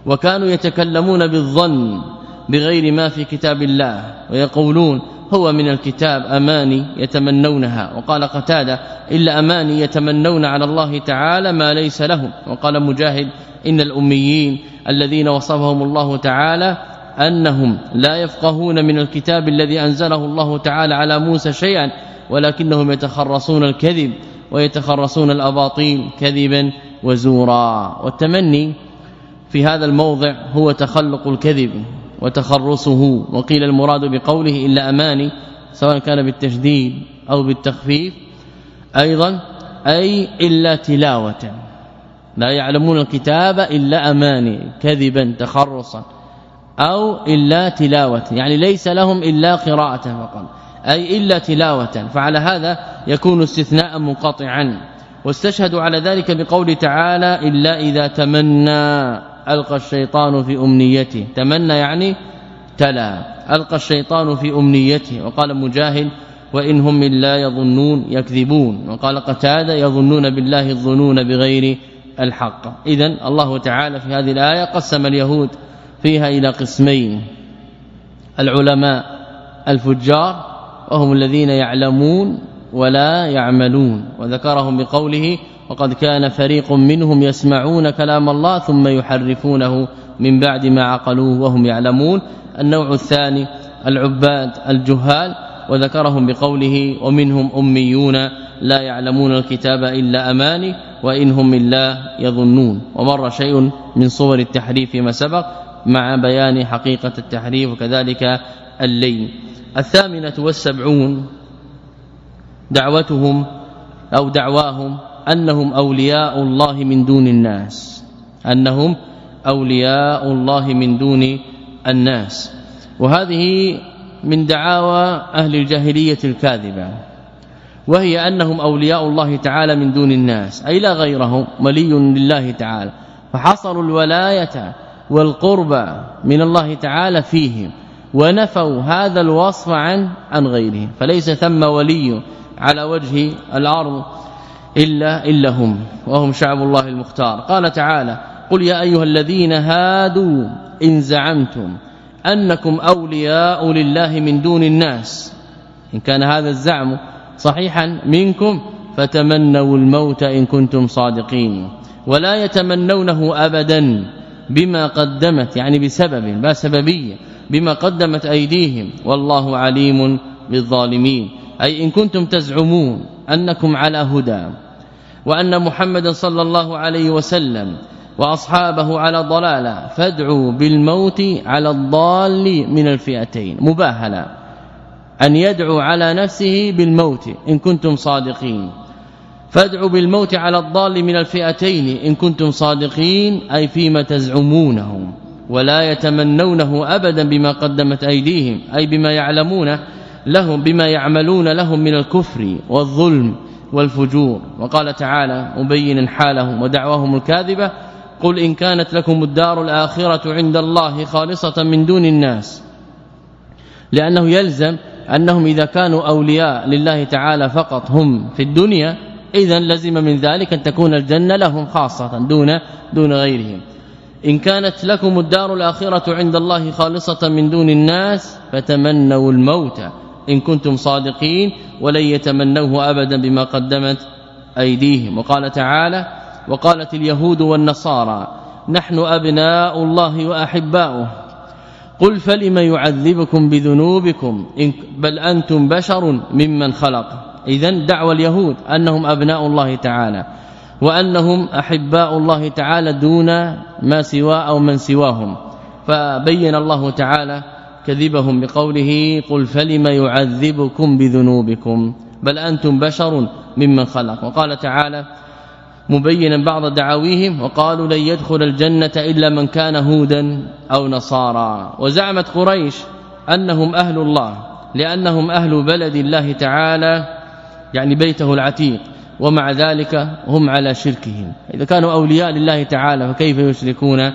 وكانوا يتكلمون بالظن بغير ما في كتاب الله ويقولون هو من الكتاب أماني يتمنونها. وقال قتادة إلا أماني يتمنون على الله تعالى ما ليس لهم. وقال مجاهد إن الأميين الذين وصفهم الله تعالى أنهم لا يفقهون من الكتاب الذي أنزله الله تعالى على موسى شيئا ولكنهم يتخرصون الكذب ويتخرصون الأباطيل كذبا وزورا. والتمني في هذا الموضع هو تخلق الكذب وتخرصه. وقيل المراد بقوله إلا أماني سواء كان بالتشديد أو بالتخفيف. أيضا أي إلا تلاوة. لا يعلمون الكتاب إلا أماني كذبا تخرصا أو إلا تلاوة. يعني ليس لهم إلا قراءة فقط أي إلا تلاوة. فعلى هذا يكون استثناء منقطعا. واستشهدوا على ذلك بقول تعالى إلا إذا تمنى ألقى الشيطان في أمنيته. تمنى يعني تلا ألقى الشيطان في أمنيته. وقال مجاهد وإنهم من لا يظنون يكذبون. وقال قتادة يظنون بالله الظنون بغير الحق. اذا الله تعالى في هذه الآية قسم اليهود فيها إلى قسمين. العلماء الفجار وهم الذين يعلمون ولا يعملون. وذكرهم بقوله وقد كان فريق منهم يسمعون كلام الله ثم يحرفونه من بعد ما عقلوه وهم يعلمون. النوع الثاني العباد الجهال وذكرهم بقوله ومنهم أميون لا يعلمون الكتاب إلا أماني وإنهم إلا يظنون. ومر شيء من صور التحريف فيما سبق مع بيان حقيقة التحريف وكذلك الليل الثامنة والسبعون دعوتهم أو دعواهم أنهم أولياء الله من دون الناس. أنهم أولياء الله من دون الناس. وهذه من دعاوى أهل الجاهلية الكاذبة وهي أنهم أولياء الله تعالى من دون الناس أي لا غيرهم ولي لله تعالى. فحصروا الولاية والقربى من الله تعالى فيهم ونفوا هذا الوصف عن عن غيره فليس ثم ولي على وجه الأرض إلا إلا هم وهم شعب الله المختار. قال تعالى قل يا أيها الذين هادوا إن زعمتم أنكم أولياء لله من دون الناس. إن كان هذا الزعم صحيحا منكم فتمنوا الموت إن كنتم صادقين. ولا يتمنونه ابدا بما قدمت يعني بسبب ما سببية بما قدمت أيديهم. والله عليم بالظالمين. أي إن كنتم تزعمون أنكم على هدى وأن محمد صلى الله عليه وسلم وأصحابه على ضلالة. فادعوا بالموت على الضال من الفئتين. مباهلا أن يدعو على نفسه بالموت إن كنتم صادقين. فادعوا بالموت على الضال من الفئتين إن كنتم صادقين أي فيما تزعمونه ولا يتمنونه أبدا بما قدمت أيديهم أي بما يعلمون لهم بما يعملون لهم من الكفر والظلم والفجور. وقال تعالى مبينا حالهم ودعواهم الكاذبة. قل إن كانت لكم الدار الآخرة عند الله خالصة من دون الناس. لأنه يلزم أنهم إذا كانوا أولياء لله تعالى فقط هم في الدنيا اذا لزم من ذلك أن تكون الجنة لهم خاصة دون دون غيرهم. إن كانت لكم الدار الآخرة عند الله خالصة من دون الناس فتمنوا الموت إن كنتم صادقين ولن يتمنوه أبدا بما قدمت أيديهم. وقال تعالى وقالت اليهود والنصارى نحن أبناء الله وأحباؤه. قل فلم يعذبكم بذنوبكم؟ بل أنتم بشر ممن خلق. اذا دعوى اليهود أنهم أبناء الله تعالى وأنهم أحباء الله تعالى دون ما سوى أو من سواهم. فبين الله تعالى كذبهم بقوله قل فلم يعذبكم بذنوبكم؟ بل أنتم بشر ممن خلق. وقال تعالى مبينا بعض دعاويهم وقالوا لن يدخل الجنة إلا من كان هودا أو نصارى. وزعمت قريش أنهم أهل الله لأنهم أهل بلد الله تعالى يعني بيته العتيق ومع ذلك هم على شركهم. إذا كانوا أولياء لله تعالى فكيف يشركون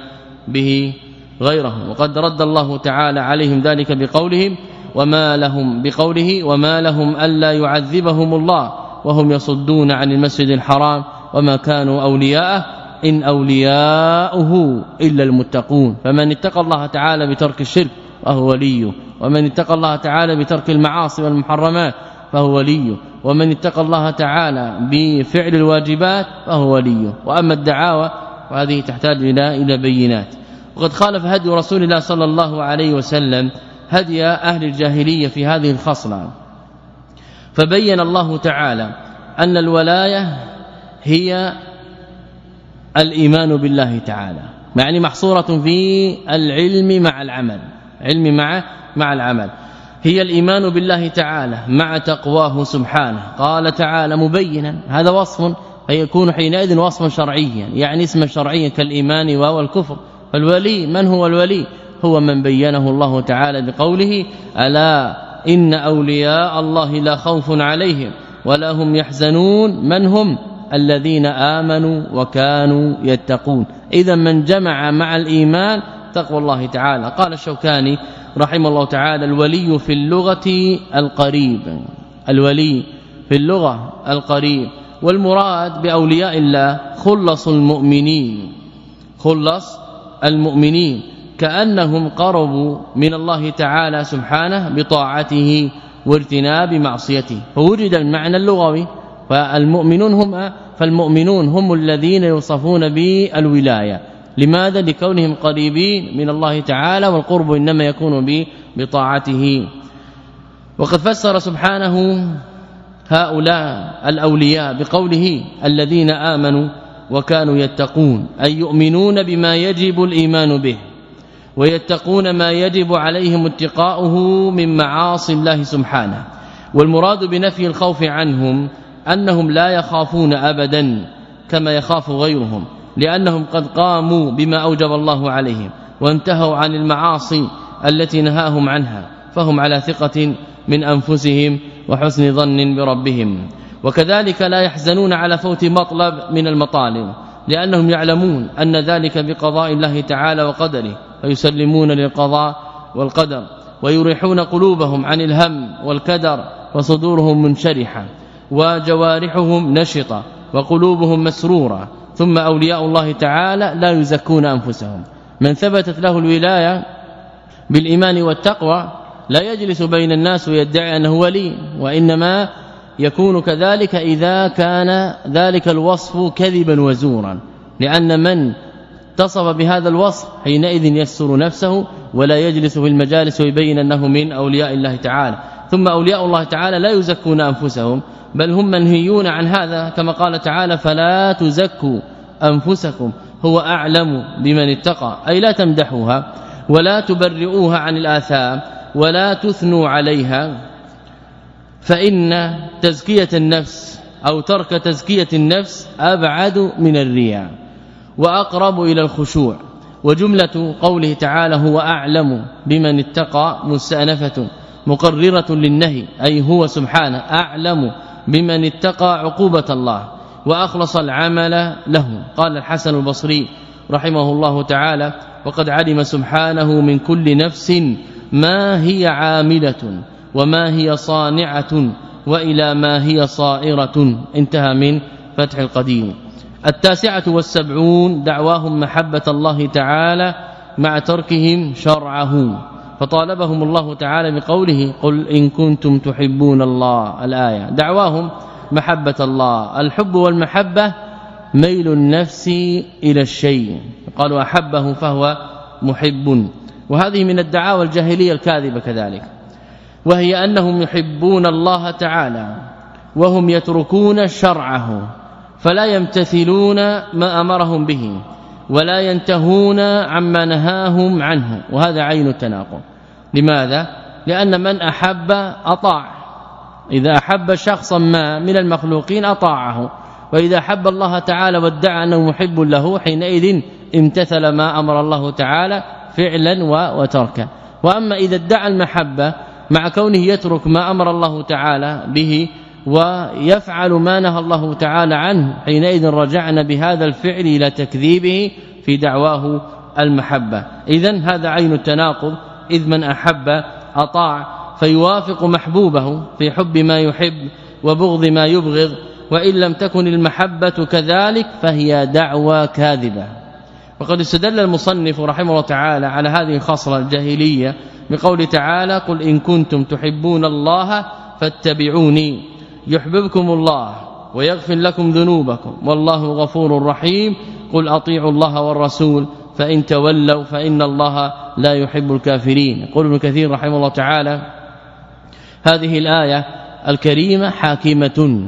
به غيرهم؟ وقد رد الله تعالى عليهم ذلك بقولهم وما لهم بقوله وما لهم ألا يعذبهم الله وهم يصدون عن المسجد الحرام. وما كانوا اولياءه ان اولياؤه الا المتقون فمن اتقى الله تعالى بترك الشرك فهو وليه ومن اتقى الله تعالى بترك المعاصي والمحرمات فهو وليه ومن اتقى الله تعالى بفعل الواجبات فهو وليه واما الدعاوى فهذه تحتاج إلى إلى بينات وقد خالف هدي رسول الله صلى الله عليه وسلم هدي أهل الجاهلية في هذه الخصلة فبين الله تعالى أن الولاية هي الإيمان بالله تعالى. يعني محصورة في العلم مع العمل. علم مع مع العمل. هي الإيمان بالله تعالى مع تقواه سبحانه. قال تعالى مبينا. هذا وصف فيكون حينئذ وصفا شرعيا. يعني اسما شرعيا كالإيمان وهو الكفر. فالولي من هو الولي؟ هو من بينه الله تعالى بقوله ألا إن أولياء الله لا خوف عليهم ولا هم يحزنون. من هم؟ الذين آمنوا وكانوا يتقون. إذا من جمع مع الإيمان تقوى الله تعالى. قال الشوكاني رحمه الله تعالى الولي في اللغة القريب. الولي في اللغة القريب. والمراد بأولياء الله خلص المؤمنين. خلص المؤمنين. كأنهم قربوا من الله تعالى سبحانه بطاعته وارتناب معصيته. فوجد المعنى اللغوي. فالمؤمنون هم فالمؤمنون هم الذين يوصفون بالولاية. لماذا؟ لكونهم قريبين من الله تعالى والقرب إنما يكون بطاعته. وقد فسر سبحانه هؤلاء الأولياء بقوله الذين آمنوا وكانوا يتقون أي يؤمنون بما يجب الإيمان به ويتقون ما يجب عليهم اتقاؤه من معاصي الله سبحانه. والمراد بنفي الخوف عنهم أنهم لا يخافون ابدا كما يخاف غيرهم لأنهم قد قاموا بما أوجب الله عليهم وانتهوا عن المعاصي التي نهاهم عنها فهم على ثقة من أنفسهم وحسن ظن بربهم. وكذلك لا يحزنون على فوت مطلب من المطالب لأنهم يعلمون أن ذلك بقضاء الله تعالى وقدره فيسلمون للقضاء والقدر ويريحون قلوبهم عن الهم والكدر وصدورهم منشرحة. وجوارحهم نشطة وقلوبهم مسرورة ثم أولياء الله تعالى لا يزكون أنفسهم. من ثبتت له الولاية بالإيمان والتقوى لا يجلس بين الناس ويدعي أنه ولي وإنما يكون كذلك إذا كان ذلك الوصف كذبا وزورا لأن من اتصف بهذا الوصف حينئذ يسر نفسه ولا يجلس في المجالس ويبين أنه من أولياء الله تعالى. ثم أولياء الله تعالى لا يزكون أنفسهم بل هم منهيون عن هذا كما قال تعالى فلا تزكوا أنفسكم. هو أعلم بمن اتقى أي لا تمدحوها ولا تبرئوها عن الآثام ولا تثنوا عليها. فإن تزكية النفس أو ترك تزكية النفس أبعد من الرياء وأقرب إلى الخشوع. وجملة قوله تعالى هو أعلم بمن اتقى مستأنفة مقررة للنهي أي هو سبحانه أعلم بمن اتقى عقوبة الله وأخلص العمل له. قال الحسن البصري رحمه الله تعالى وقد علم سبحانه من كل نفس ما هي عاملة وما هي صانعة وإلى ما هي صائرة. انتهى من فتح القديم. التاسعة والسبعون دعواهم محبة الله تعالى مع تركهم شرعه فطالبهم الله تعالى بقوله قل إن كنتم تحبون الله الآية. دعواهم محبة الله. الحب والمحبة ميل النفس إلى الشيء. قالوا أحبه فهو محب. وهذه من الدعاوى الجاهلية الكاذبة كذلك. وهي أنهم يحبون الله تعالى وهم يتركون شرعه فلا يمتثلون ما أمرهم به. ولا ينتهون عما نهاهم عنه وهذا عين التناقض. لماذا؟ لأن من أحب أطاع. إذا أحب شخصا ما من المخلوقين أطاعه. وإذا حب الله تعالى وادعى أنه محب له حينئذ امتثل ما أمر الله تعالى فعلا وتركا وأما إذا ادعى المحبة مع كونه يترك ما أمر الله تعالى به ويفعل ما نهى الله تعالى عنه. حينئذ رجعنا بهذا الفعل إلى تكذيبه في دعواه المحبة. اذا هذا عين التناقض. إذ من أحب أطاع فيوافق محبوبه في حب ما يحب وبغض ما يبغض وإن لم تكن المحبة كذلك فهي دعوى كاذبة. وقد استدل المصنف رحمه الله تعالى على هذه الخصله الجاهلية بقول تعالى قل إن كنتم تحبون الله فاتبعوني. يحببكم الله ويغفر لكم ذنوبكم والله غفور رحيم. قل أطيعوا الله والرسول فإن تولوا فإن الله لا يحب الكافرين. يقول ابن كثير رحمه الله تعالى هذه الآية الكريمة حاكمة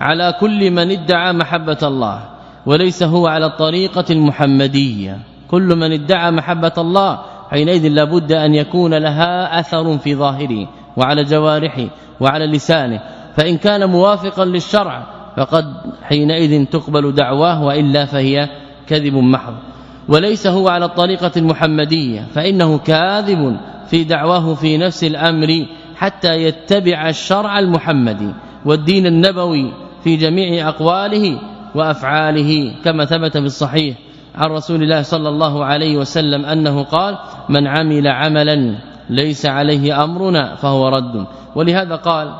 على كل من ادعى محبة الله وليس هو على الطريقة المحمدية. كل من ادعى محبة الله حينئذ لابد أن يكون لها أثر في ظاهره وعلى جوارحه وعلى لسانه. فإن كان موافقا للشرع فقد حينئذ تقبل دعواه وإلا فهي كذب محض. وليس هو على الطريقة المحمدية فإنه كاذب في دعواه في نفس الأمر حتى يتبع الشرع المحمدي والدين النبوي في جميع أقواله وأفعاله كما ثبت في الصحيح عن رسول الله صلى الله عليه وسلم أنه قال من عمل عملا ليس عليه أمرنا فهو رد ولهذا قال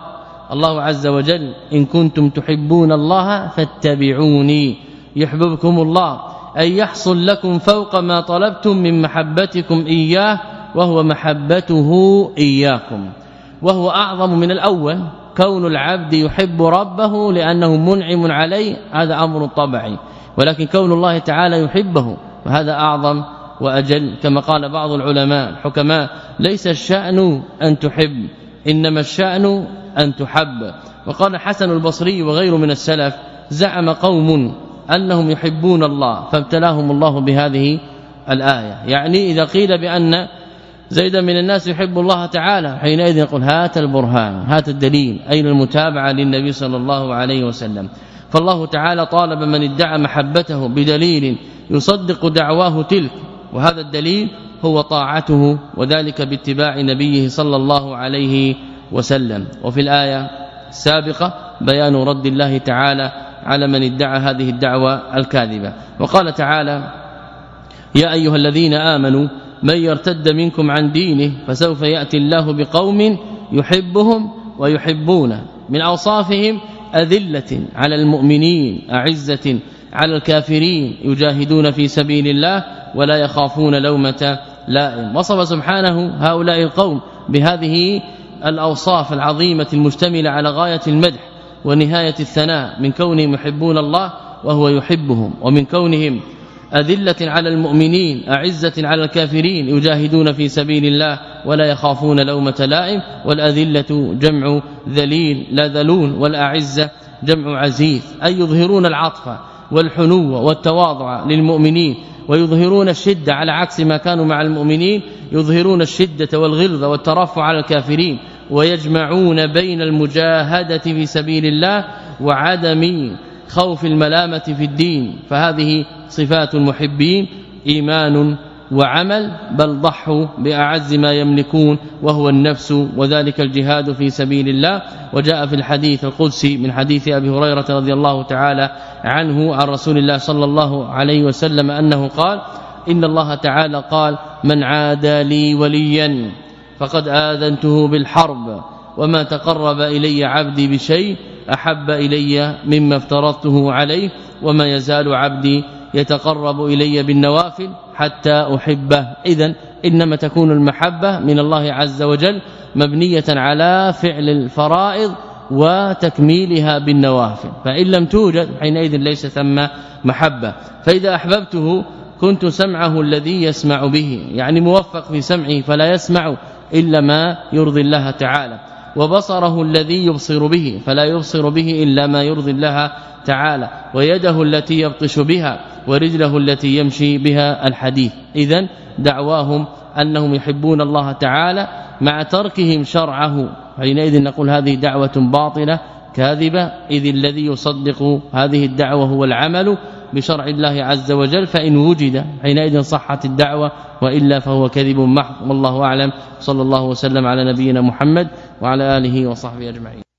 الله عز وجل إن كنتم تحبون الله فاتبعوني يحببكم الله أن يحصل لكم فوق ما طلبتم من محبتكم إياه وهو محبته إياكم وهو أعظم من الأول كون العبد يحب ربه لأنه منعم عليه هذا أمر طبعي ولكن كون الله تعالى يحبه وهذا أعظم وأجل كما قال بعض العلماء الحكماء ليس الشأن أن تحب إنما الشأن أن تحب. وقال حسن البصري وغيره من السلف زعم قوم أنهم يحبون الله فابتلاهم الله بهذه الآية. يعني إذا قيل بأن زيدا من الناس يحب الله تعالى حينئذ يقول هات البرهان هات الدليل أين المتابعة للنبي صلى الله عليه وسلم؟ فالله تعالى طالب من ادعى محبته بدليل يصدق دعواه تلك. وهذا الدليل هو طاعته وذلك باتباع نبيه صلى الله عليه وسلم. وفي الآية السابقة بيان رد الله تعالى على من ادعى هذه الدعوة الكاذبة. وقال تعالى يا أيها الذين آمنوا من يرتد منكم عن دينه فسوف يأتي الله بقوم يحبهم ويحبونه من أوصافهم أذلة على المؤمنين أعزة على الكافرين يجاهدون في سبيل الله ولا يخافون لومة لائم وصف سبحانه هؤلاء القوم بهذه الأوصاف العظيمة المشتملة على غاية المدح ونهاية الثناء من كونهم يحبون الله وهو يحبهم ومن كونهم أذلة على المؤمنين أعزة على الكافرين يجاهدون في سبيل الله ولا يخافون لومة لائم والأذلة جمع ذليل لا ذلون والأعزة جمع عزيز أي يظهرون العطف والحنو والتواضع للمؤمنين ويظهرون الشدة على عكس ما كانوا مع المؤمنين يظهرون الشدة والغلظة والترفع على الكافرين ويجمعون بين المجاهدة في سبيل الله وعدم خوف الملامة في الدين. فهذه صفات المحبين إيمان وعمل بل ضحوا بأعز ما يملكون وهو النفس وذلك الجهاد في سبيل الله. وجاء في الحديث القدسي من حديث أبي هريرة رضي الله تعالى عنه عن رسول الله صلى الله عليه وسلم أنه قال إن الله تعالى قال من عادى لي وليا فقد آذنته بالحرب وما تقرب إلي عبدي بشيء أحب إلي مما افترضته عليه وما يزال عبدي يتقرب إلي بالنوافل حتى أحبه. اذا إنما تكون المحبة من الله عز وجل مبنية على فعل الفرائض وتكميلها بالنوافل. فإن لم توجد حينئذ ليس ثم محبة. فإذا أحببته كنت سمعه الذي يسمع به يعني موفق في سمعه فلا يسمع إلا ما يرضي الله تعالى. وبصره الذي يبصر به فلا يبصر به إلا ما يرضي الله تعالى. ويده التي يبطش بها ورجله التي يمشي بها الحديث. اذا دعواهم أنهم يحبون الله تعالى مع تركهم شرعه. حينئذ نقول هذه دعوة باطلة كاذبة إذ الذي يصدق هذه الدعوة هو العمل بشرع الله عز وجل فإن وجد حينئذ صحت الدعوة وإلا فهو كذب محض. والله أعلم. صلى الله وسلم على نبينا محمد وعلى آله وصحبه أجمعين.